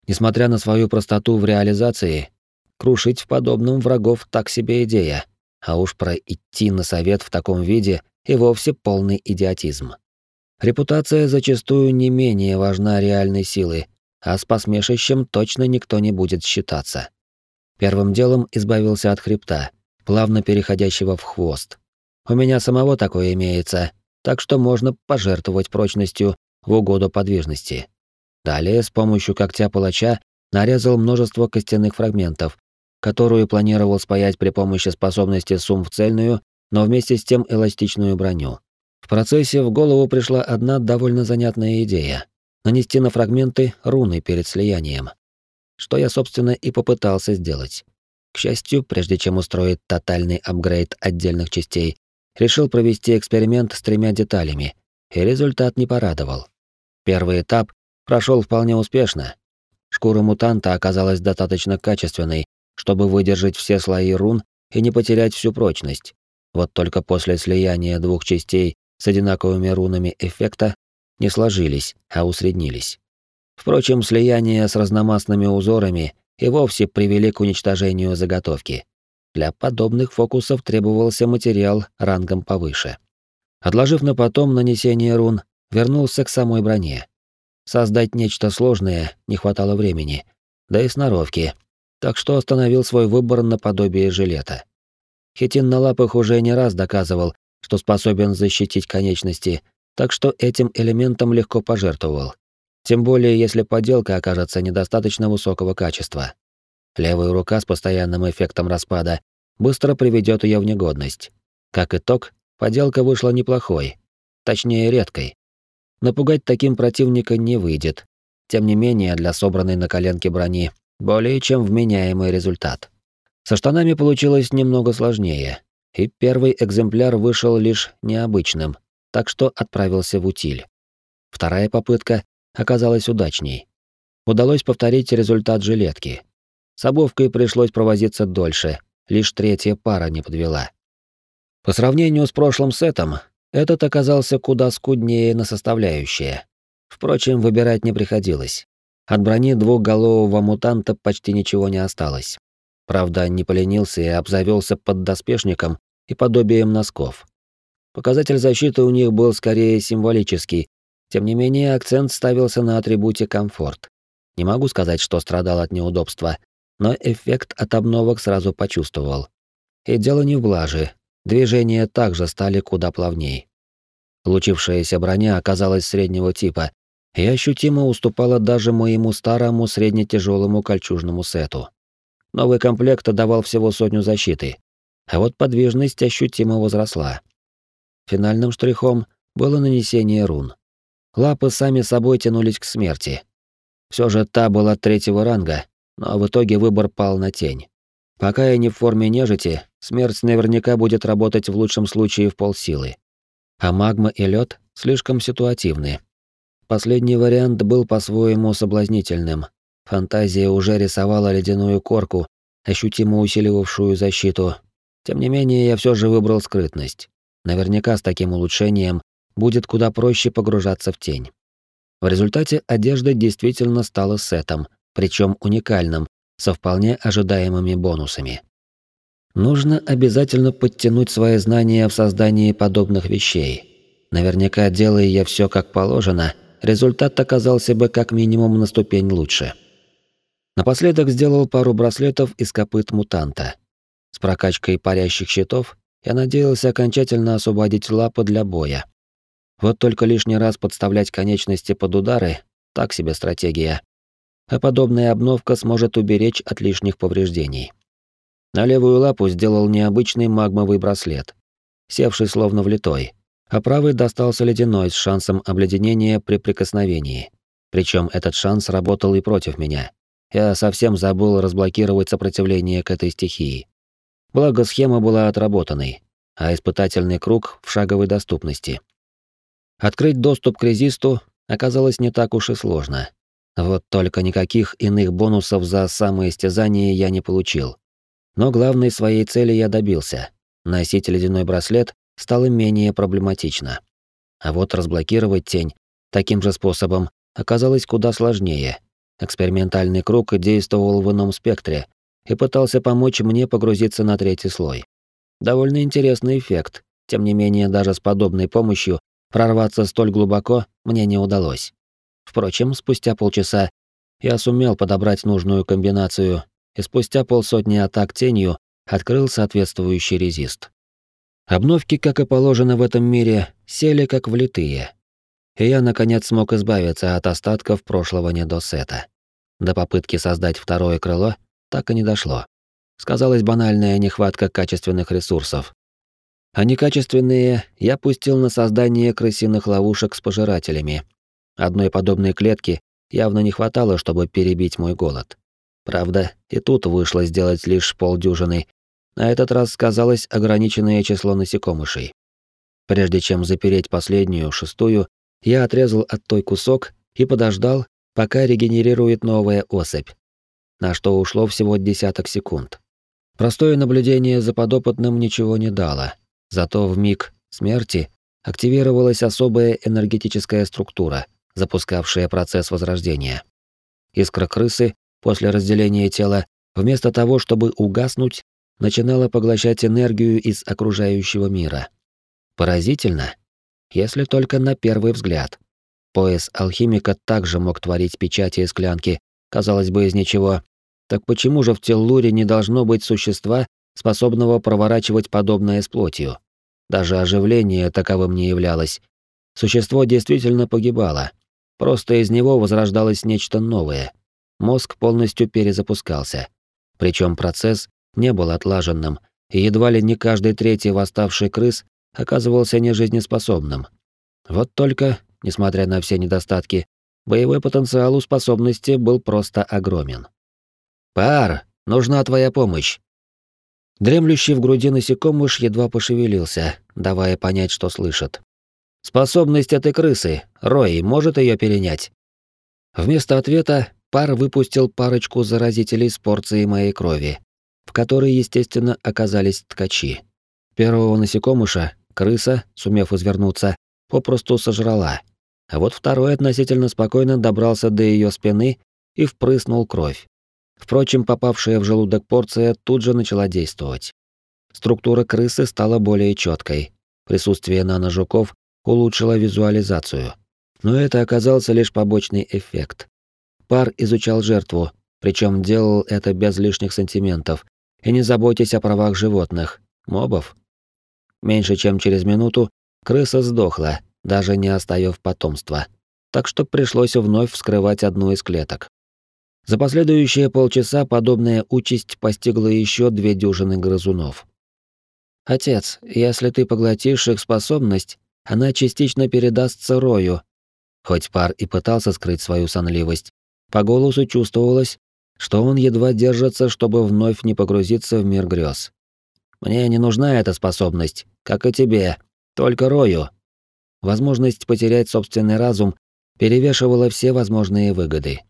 Несмотря на свою простоту в реализации, крушить в подобном врагов так себе идея, а уж про идти на совет в таком виде и вовсе полный идиотизм. Репутация зачастую не менее важна реальной силы, а с посмешищем точно никто не будет считаться. Первым делом избавился от хребта, плавно переходящего в хвост. У меня самого такое имеется, так что можно пожертвовать прочностью в угоду подвижности. Далее с помощью когтя палача нарезал множество костяных фрагментов, которую планировал спаять при помощи способности сум в цельную, но вместе с тем эластичную броню. В процессе в голову пришла одна довольно занятная идея нанести на фрагменты руны перед слиянием. Что я, собственно, и попытался сделать. К счастью, прежде чем устроить тотальный апгрейд отдельных частей, решил провести эксперимент с тремя деталями, и результат не порадовал. Первый этап прошел вполне успешно. Шкура мутанта оказалась достаточно качественной, чтобы выдержать все слои рун и не потерять всю прочность. Вот только после слияния двух частей с одинаковыми рунами эффекта не сложились, а усреднились. Впрочем, слияние с разномастными узорами и вовсе привели к уничтожению заготовки. Для подобных фокусов требовался материал рангом повыше. Отложив на потом нанесение рун, вернулся к самой броне. Создать нечто сложное не хватало времени, да и сноровки, так что остановил свой выбор на подобие жилета. Хитин на лапах уже не раз доказывал, что способен защитить конечности, так что этим элементом легко пожертвовал. Тем более, если поделка окажется недостаточно высокого качества. Левая рука с постоянным эффектом распада быстро приведет ее в негодность. Как итог, поделка вышла неплохой, точнее редкой. Напугать таким противника не выйдет. Тем не менее, для собранной на коленке брони более чем вменяемый результат. Со штанами получилось немного сложнее, и первый экземпляр вышел лишь необычным, так что отправился в утиль. Вторая попытка оказалась удачней. Удалось повторить результат жилетки. С обувкой пришлось провозиться дольше, лишь третья пара не подвела. По сравнению с прошлым сетом, этот оказался куда скуднее на составляющие. Впрочем, выбирать не приходилось. От брони двухголового мутанта почти ничего не осталось. Правда, не поленился и обзавелся поддоспешником и подобием носков. Показатель защиты у них был скорее символический, тем не менее акцент ставился на атрибуте комфорт. Не могу сказать, что страдал от неудобства, но эффект от обновок сразу почувствовал. И дело не в блаже, движения также стали куда плавней. Получившаяся броня оказалась среднего типа и ощутимо уступала даже моему старому среднетяжелому кольчужному сету. Новый комплект давал всего сотню защиты, а вот подвижность ощутимо возросла. Финальным штрихом было нанесение рун. Лапы сами собой тянулись к смерти. Все же та была третьего ранга, но в итоге выбор пал на тень. Пока я не в форме нежити, смерть наверняка будет работать в лучшем случае в полсилы. А магма и лед слишком ситуативны. Последний вариант был по-своему соблазнительным. Фантазия уже рисовала ледяную корку, ощутимо усиливавшую защиту. Тем не менее, я все же выбрал скрытность. Наверняка с таким улучшением будет куда проще погружаться в тень. В результате одежда действительно стала сетом, причем уникальным, со вполне ожидаемыми бонусами. Нужно обязательно подтянуть свои знания в создании подобных вещей. Наверняка, делая я все как положено, результат оказался бы как минимум на ступень лучше. Напоследок сделал пару браслетов из копыт мутанта. С прокачкой парящих щитов я надеялся окончательно освободить лапы для боя. Вот только лишний раз подставлять конечности под удары — так себе стратегия. А подобная обновка сможет уберечь от лишних повреждений. На левую лапу сделал необычный магмовый браслет, севший словно влитой, а правый достался ледяной с шансом обледенения при прикосновении. Причем этот шанс работал и против меня. Я совсем забыл разблокировать сопротивление к этой стихии. Благо схема была отработанной, а испытательный круг в шаговой доступности. Открыть доступ к резисту оказалось не так уж и сложно. Вот только никаких иных бонусов за самоистязание я не получил. Но главной своей цели я добился. Носить ледяной браслет стало менее проблематично. А вот разблокировать тень таким же способом оказалось куда сложнее. Экспериментальный круг действовал в ином спектре и пытался помочь мне погрузиться на третий слой. Довольно интересный эффект, тем не менее даже с подобной помощью Прорваться столь глубоко мне не удалось. Впрочем, спустя полчаса я сумел подобрать нужную комбинацию, и спустя полсотни атак тенью открыл соответствующий резист. Обновки, как и положено в этом мире, сели как влитые. И я, наконец, смог избавиться от остатков прошлого недосета. До попытки создать второе крыло так и не дошло. Сказалась банальная нехватка качественных ресурсов, а некачественные я пустил на создание крысиных ловушек с пожирателями. Одной подобной клетки явно не хватало, чтобы перебить мой голод. Правда, и тут вышло сделать лишь полдюжины. На этот раз сказалось ограниченное число насекомышей. Прежде чем запереть последнюю, шестую, я отрезал от той кусок и подождал, пока регенерирует новая особь. На что ушло всего десяток секунд. Простое наблюдение за подопытным ничего не дало, Зато в миг смерти активировалась особая энергетическая структура, запускавшая процесс возрождения. Искра крысы после разделения тела, вместо того, чтобы угаснуть, начинала поглощать энергию из окружающего мира. Поразительно, если только на первый взгляд. Пояс алхимика также мог творить печати и склянки, казалось бы, из ничего. Так почему же в Теллуре не должно быть существа, способного проворачивать подобное с плотью. Даже оживление таковым не являлось. Существо действительно погибало. Просто из него возрождалось нечто новое. Мозг полностью перезапускался. Причем процесс не был отлаженным, и едва ли не каждый третий восставший крыс оказывался нежизнеспособным. Вот только, несмотря на все недостатки, боевой потенциал у способности был просто огромен. «Пар, нужна твоя помощь!» Дремлющий в груди насекомыш едва пошевелился, давая понять, что слышит. «Способность этой крысы. Рой может ее перенять?» Вместо ответа пар выпустил парочку заразителей с порцией моей крови, в которой, естественно, оказались ткачи. Первого насекомыша крыса, сумев извернуться, попросту сожрала, а вот второй относительно спокойно добрался до ее спины и впрыснул кровь. Впрочем, попавшая в желудок порция тут же начала действовать. Структура крысы стала более четкой. Присутствие наножуков улучшило визуализацию. Но это оказался лишь побочный эффект. Пар изучал жертву, причем делал это без лишних сантиментов, и не заботясь о правах животных, мобов. Меньше чем через минуту крыса сдохла, даже не оставив потомства. Так что пришлось вновь вскрывать одну из клеток. За последующие полчаса подобная участь постигла еще две дюжины грызунов. «Отец, если ты поглотишь их способность, она частично передастся Рою». Хоть пар и пытался скрыть свою сонливость, по голосу чувствовалось, что он едва держится, чтобы вновь не погрузиться в мир грез. «Мне не нужна эта способность, как и тебе, только Рою». Возможность потерять собственный разум перевешивала все возможные выгоды.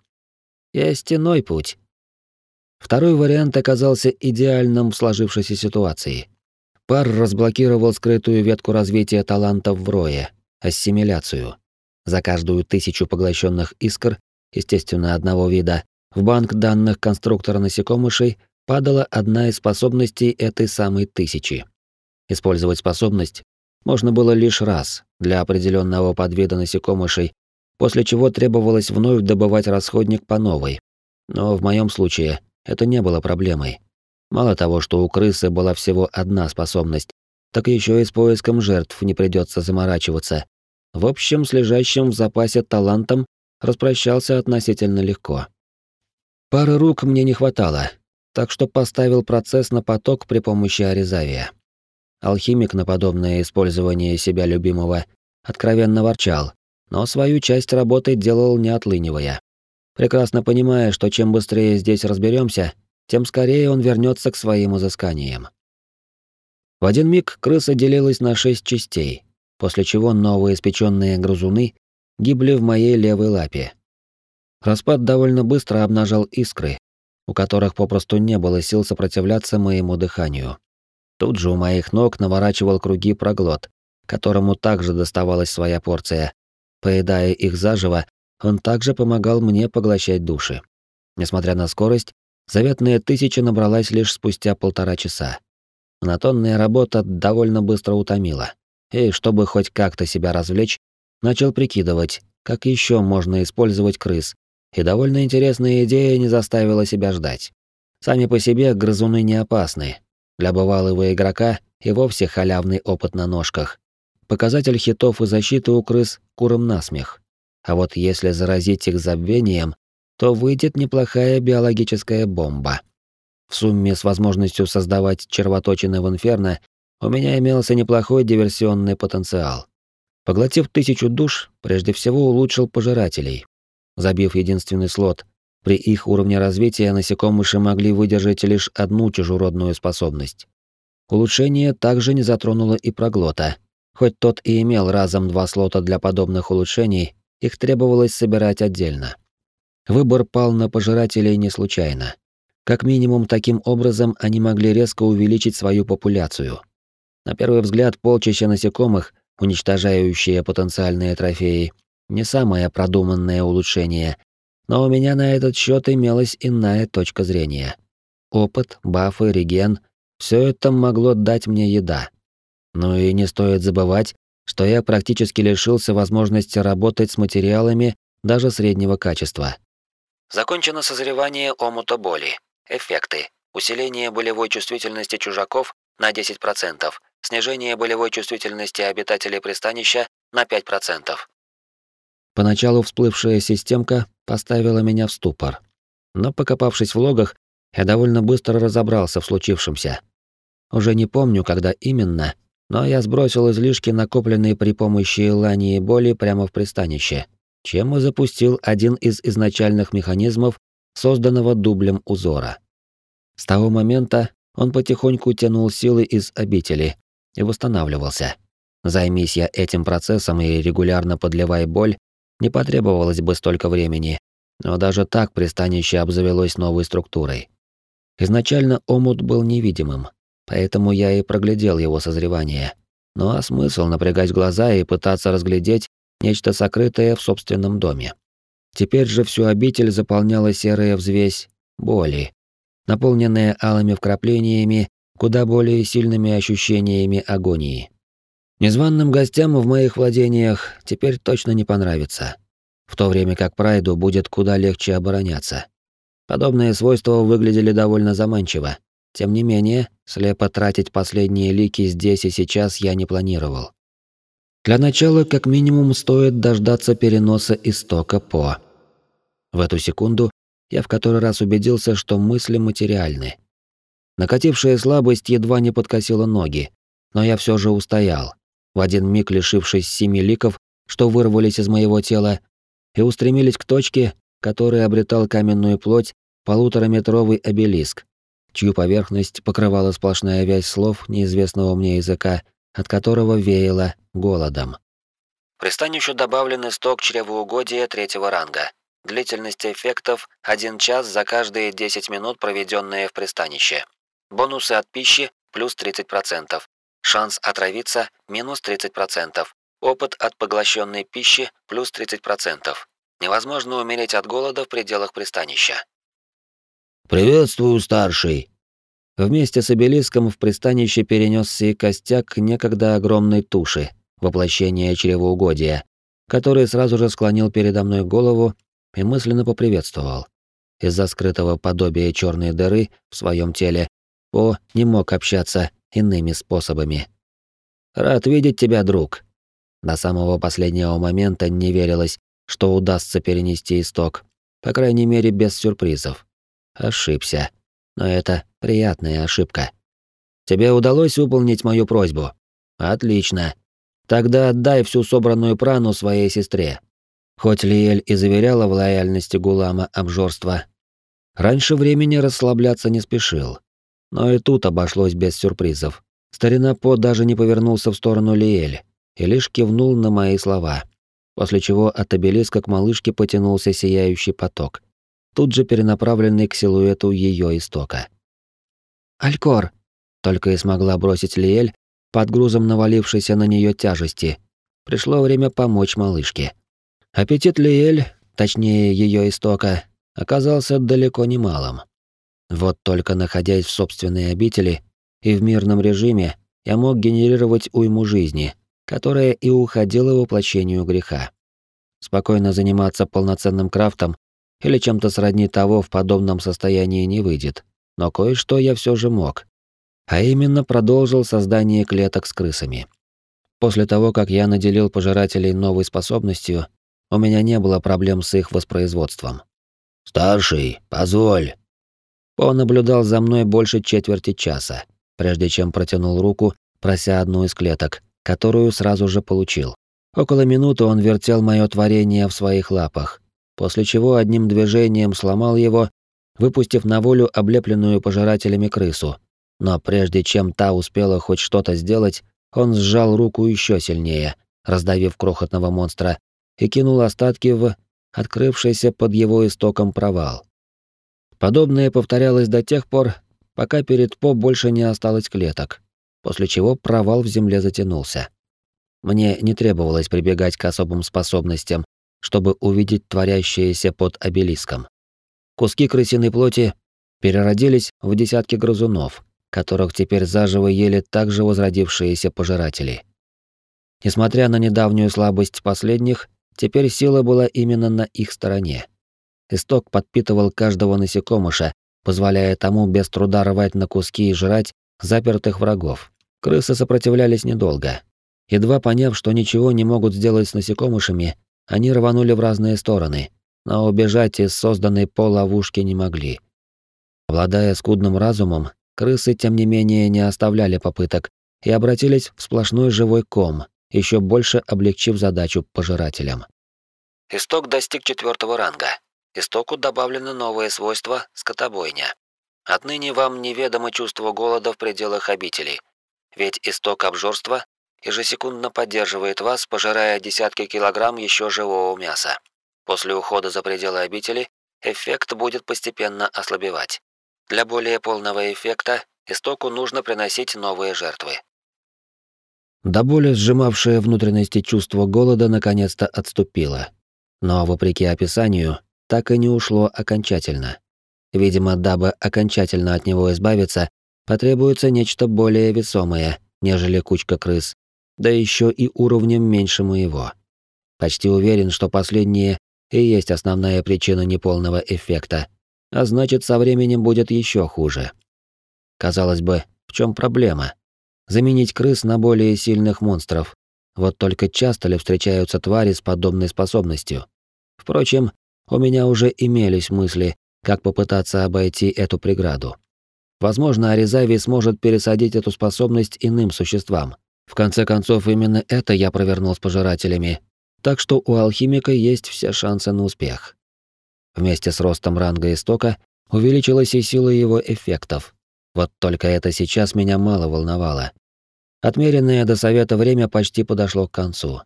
Есть иной путь. Второй вариант оказался идеальным в сложившейся ситуации. Пар разблокировал скрытую ветку развития талантов в Рое — ассимиляцию. За каждую тысячу поглощенных искр, естественно, одного вида, в банк данных конструктора насекомышей падала одна из способностей этой самой тысячи. Использовать способность можно было лишь раз для определенного подвида насекомышей после чего требовалось вновь добывать расходник по новой. Но в моем случае это не было проблемой. Мало того, что у крысы была всего одна способность, так еще и с поиском жертв не придется заморачиваться. В общем, с лежащим в запасе талантом распрощался относительно легко. Пары рук мне не хватало, так что поставил процесс на поток при помощи Аризавия. Алхимик на подобное использование себя любимого откровенно ворчал, но свою часть работы делал не отлынивая. Прекрасно понимая, что чем быстрее здесь разберемся, тем скорее он вернется к своим изысканиям. В один миг крыса делилась на шесть частей, после чего новые испеченные грызуны гибли в моей левой лапе. Распад довольно быстро обнажал искры, у которых попросту не было сил сопротивляться моему дыханию. Тут же у моих ног наворачивал круги проглот, которому также доставалась своя порция, Поедая их заживо, он также помогал мне поглощать души. Несмотря на скорость, заветная тысяча набралась лишь спустя полтора часа. Монотонная работа довольно быстро утомила. И чтобы хоть как-то себя развлечь, начал прикидывать, как еще можно использовать крыс. И довольно интересная идея не заставила себя ждать. Сами по себе грызуны не опасны. Для бывалого игрока и вовсе халявный опыт на ножках. Показатель хитов и защиты у крыс куром насмех. А вот если заразить их забвением, то выйдет неплохая биологическая бомба. В сумме с возможностью создавать червоточины в инферно у меня имелся неплохой диверсионный потенциал. Поглотив тысячу душ, прежде всего улучшил пожирателей. Забив единственный слот, при их уровне развития насекомыши могли выдержать лишь одну чужеродную способность. Улучшение также не затронуло и проглота, Хоть тот и имел разом два слота для подобных улучшений, их требовалось собирать отдельно. Выбор пал на пожирателей не случайно. Как минимум, таким образом они могли резко увеличить свою популяцию. На первый взгляд, полчища насекомых, уничтожающие потенциальные трофеи, не самое продуманное улучшение, но у меня на этот счет имелась иная точка зрения. Опыт, бафы, реген — все это могло дать мне еда. Но и не стоит забывать, что я практически лишился возможности работать с материалами даже среднего качества. Закончено созревание омута боли. Эффекты. Усиление болевой чувствительности чужаков на 10%, снижение болевой чувствительности обитателей пристанища на 5%. Поначалу всплывшая системка поставила меня в ступор. Но покопавшись в логах, я довольно быстро разобрался в случившемся. Уже не помню, когда именно, но я сбросил излишки, накопленные при помощи лани и боли, прямо в пристанище, чем и запустил один из изначальных механизмов, созданного дублем узора. С того момента он потихоньку тянул силы из обители и восстанавливался. Займись я этим процессом и регулярно подливай боль, не потребовалось бы столько времени, но даже так пристанище обзавелось новой структурой. Изначально омут был невидимым, поэтому я и проглядел его созревание. Ну а смысл напрягать глаза и пытаться разглядеть нечто сокрытое в собственном доме. Теперь же всю обитель заполняла серая взвесь боли, наполненная алыми вкраплениями, куда более сильными ощущениями агонии. Незваным гостям в моих владениях теперь точно не понравится, в то время как Прайду будет куда легче обороняться. Подобные свойства выглядели довольно заманчиво. Тем не менее, слепо тратить последние лики здесь и сейчас я не планировал. Для начала, как минимум, стоит дождаться переноса истока по. В эту секунду я в который раз убедился, что мысли материальны. Накатившая слабость едва не подкосила ноги, но я все же устоял, в один миг лишившись семи ликов, что вырвались из моего тела, и устремились к точке, которая обретал каменную плоть полутораметровый обелиск, чью поверхность покрывала сплошная вязь слов неизвестного мне языка, от которого веяло голодом. Пристанищу добавлен исток чревоугодия третьего ранга. Длительность эффектов 1 час за каждые 10 минут, проведенные в пристанище. Бонусы от пищи плюс 30%. Шанс отравиться минус 30%. Опыт от поглощенной пищи плюс 30%. Невозможно умереть от голода в пределах пристанища. «Приветствую, старший!» Вместе с обелиском в пристанище перенесся и костяк некогда огромной туши, воплощение чревоугодия, который сразу же склонил передо мной голову и мысленно поприветствовал. Из-за скрытого подобия черной дыры в своем теле О не мог общаться иными способами. «Рад видеть тебя, друг». До самого последнего момента не верилось, что удастся перенести исток, по крайней мере без сюрпризов. Ошибся. Но это приятная ошибка. Тебе удалось выполнить мою просьбу? Отлично. Тогда отдай всю собранную прану своей сестре. Хоть Лиэль и заверяла в лояльности Гулама обжорства, раньше времени расслабляться не спешил. Но и тут обошлось без сюрпризов. Старина По даже не повернулся в сторону Лиэль и лишь кивнул на мои слова, после чего от обелиска к малышке потянулся сияющий поток тут же перенаправленный к силуэту ее истока. «Алькор!» — только и смогла бросить Лиэль под грузом навалившейся на нее тяжести. Пришло время помочь малышке. Аппетит Лиэль, точнее ее истока, оказался далеко не малым. Вот только находясь в собственной обители и в мирном режиме, я мог генерировать уйму жизни, которая и уходила воплощению греха. Спокойно заниматься полноценным крафтом или чем-то сродни того в подобном состоянии не выйдет, но кое-что я все же мог. А именно продолжил создание клеток с крысами. После того, как я наделил пожирателей новой способностью, у меня не было проблем с их воспроизводством. «Старший, позволь!» Он наблюдал за мной больше четверти часа, прежде чем протянул руку, прося одну из клеток, которую сразу же получил. Около минуты он вертел мое творение в своих лапах, после чего одним движением сломал его, выпустив на волю облепленную пожирателями крысу. Но прежде чем та успела хоть что-то сделать, он сжал руку еще сильнее, раздавив крохотного монстра, и кинул остатки в открывшийся под его истоком провал. Подобное повторялось до тех пор, пока перед По больше не осталось клеток, после чего провал в земле затянулся. Мне не требовалось прибегать к особым способностям, чтобы увидеть творящееся под обелиском. Куски крысиной плоти переродились в десятки грызунов, которых теперь заживо ели также возродившиеся пожиратели. Несмотря на недавнюю слабость последних, теперь сила была именно на их стороне. Исток подпитывал каждого насекомыша, позволяя тому без труда рвать на куски и жрать запертых врагов. Крысы сопротивлялись недолго. Едва поняв, что ничего не могут сделать с насекомышами, они рванули в разные стороны, но убежать из созданной по ловушке не могли. Обладая скудным разумом, крысы, тем не менее, не оставляли попыток и обратились в сплошной живой ком, еще больше облегчив задачу пожирателям. Исток достиг четвертого ранга. Истоку добавлены новые свойства скотобойня. Отныне вам неведомо чувство голода в пределах обители, ведь исток обжорства ежесекундно поддерживает вас, пожирая десятки килограмм еще живого мяса. После ухода за пределы обители эффект будет постепенно ослабевать. Для более полного эффекта истоку нужно приносить новые жертвы. До боли сжимавшее внутренности чувство голода наконец-то отступило. Но, вопреки описанию, так и не ушло окончательно. Видимо, дабы окончательно от него избавиться, потребуется нечто более весомое, нежели кучка крыс, да еще и уровнем меньше моего. Почти уверен, что последнее и есть основная причина неполного эффекта, а значит, со временем будет еще хуже. Казалось бы, в чем проблема? заменить крыс на более сильных монстров. Вот только часто ли встречаются твари с подобной способностью? Впрочем, у меня уже имелись мысли, как попытаться обойти эту преграду. Возможно, Аризави сможет пересадить эту способность иным существам. В конце концов, именно это я провернул с пожирателями. Так что у алхимика есть все шансы на успех. Вместе с ростом ранга истока увеличилась и сила его эффектов. Вот только это сейчас меня мало волновало. Отмеренное до совета время почти подошло к концу.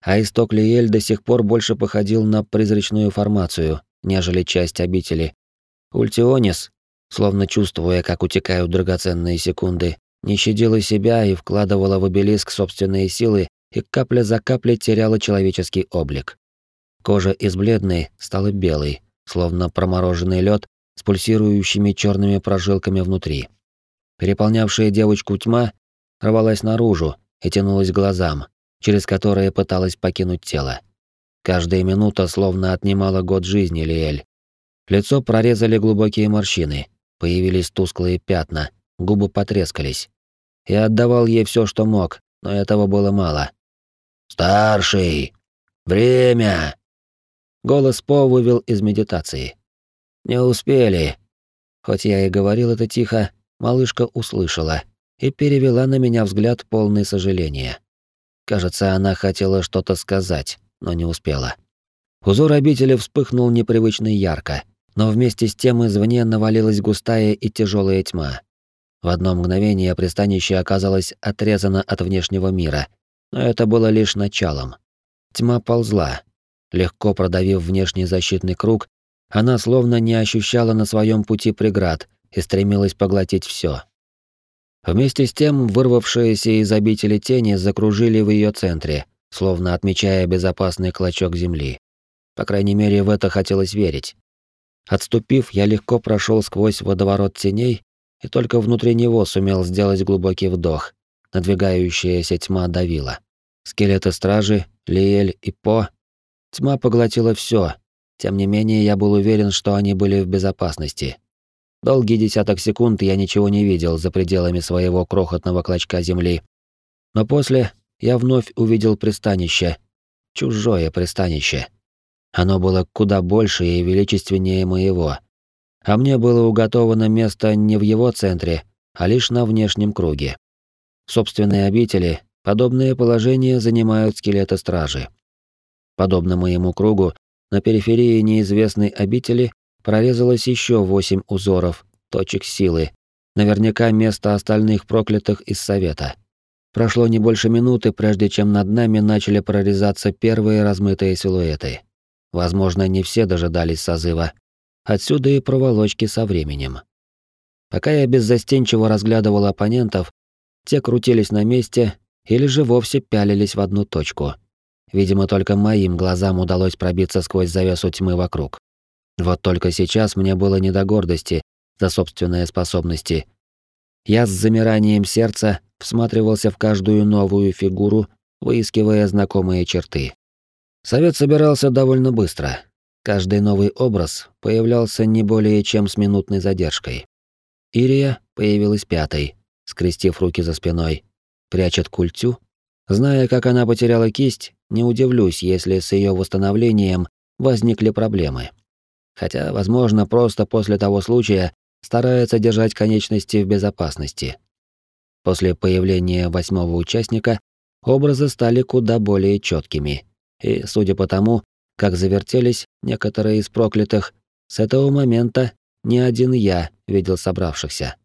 А исток Лиэль до сих пор больше походил на призрачную формацию, нежели часть обители. Ультионис, словно чувствуя, как утекают драгоценные секунды, не щадила себя и вкладывала в обелиск собственные силы и капля за каплей теряла человеческий облик. Кожа из бледной стала белой, словно промороженный лед с пульсирующими черными прожилками внутри. Переполнявшая девочку тьма рвалась наружу и тянулась к глазам, через которые пыталась покинуть тело. Каждая минута словно отнимала год жизни Лиэль. Лицо прорезали глубокие морщины, появились тусклые пятна, губы потрескались. Я отдавал ей все, что мог, но этого было мало. «Старший! Время!» Голос По вывел из медитации. «Не успели». Хоть я и говорил это тихо, малышка услышала и перевела на меня взгляд полный сожаления. Кажется, она хотела что-то сказать, но не успела. Узор обители вспыхнул непривычно ярко, но вместе с тем извне навалилась густая и тяжелая тьма. В одно мгновение пристанище оказалось отрезано от внешнего мира, но это было лишь началом. Тьма ползла. Легко продавив внешний защитный круг, она словно не ощущала на своем пути преград и стремилась поглотить все. Вместе с тем, вырвавшиеся из обители тени закружили в ее центре, словно отмечая безопасный клочок земли. По крайней мере, в это хотелось верить. Отступив, я легко прошел сквозь водоворот теней и только внутри него сумел сделать глубокий вдох. Надвигающаяся тьма давила. Скелеты стражи, Лиэль и По. Тьма поглотила все. Тем не менее, я был уверен, что они были в безопасности. Долгий десяток секунд я ничего не видел за пределами своего крохотного клочка земли. Но после я вновь увидел пристанище. Чужое пристанище. Оно было куда больше и величественнее моего. А мне было уготовано место не в его центре, а лишь на внешнем круге. В собственной обители подобное положение занимают скелеты стражи. Подобно моему кругу, на периферии неизвестной обители прорезалось еще восемь узоров, точек силы. Наверняка место остальных проклятых из совета. Прошло не больше минуты, прежде чем над нами начали прорезаться первые размытые силуэты. Возможно, не все дожидались созыва. Отсюда и проволочки со временем. Пока я беззастенчиво разглядывал оппонентов, те крутились на месте или же вовсе пялились в одну точку. Видимо, только моим глазам удалось пробиться сквозь завесу тьмы вокруг. Вот только сейчас мне было не до гордости за собственные способности. Я с замиранием сердца всматривался в каждую новую фигуру, выискивая знакомые черты. Совет собирался довольно быстро. Каждый новый образ появлялся не более чем с минутной задержкой. Ирия появилась пятой, скрестив руки за спиной. Прячет культю. Зная, как она потеряла кисть, не удивлюсь, если с ее восстановлением возникли проблемы. Хотя, возможно, просто после того случая старается держать конечности в безопасности. После появления восьмого участника образы стали куда более четкими, и, судя по тому, как завертелись некоторые из проклятых, с этого момента не один я видел собравшихся.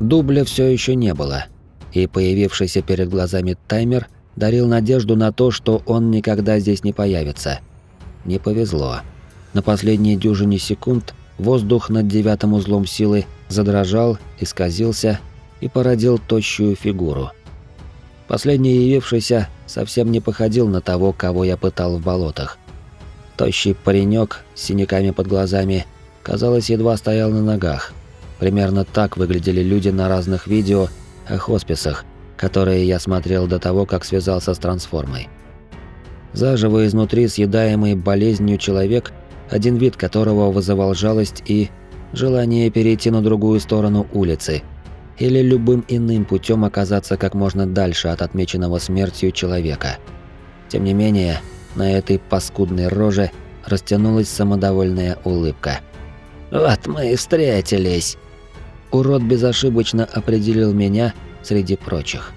Дубля все еще не было, и появившийся перед глазами таймер дарил надежду на то, что он никогда здесь не появится. Не повезло. На последней дюжине секунд воздух над девятым узлом силы задрожал, исказился и породил тощую фигуру. Последний явившийся совсем не походил на того, кого я пытал в болотах. Тощий паренек с синяками под глазами, казалось, едва стоял на ногах. Примерно так выглядели люди на разных видео о хосписах, которые я смотрел до того, как связался с трансформой. Заживо изнутри съедаемый болезнью человек, один вид которого вызывал жалость и желание перейти на другую сторону улицы или любым иным путем оказаться как можно дальше от отмеченного смертью человека. Тем не менее, на этой паскудной роже растянулась самодовольная улыбка. «Вот мы и встретились!» Урод безошибочно определил меня среди прочих.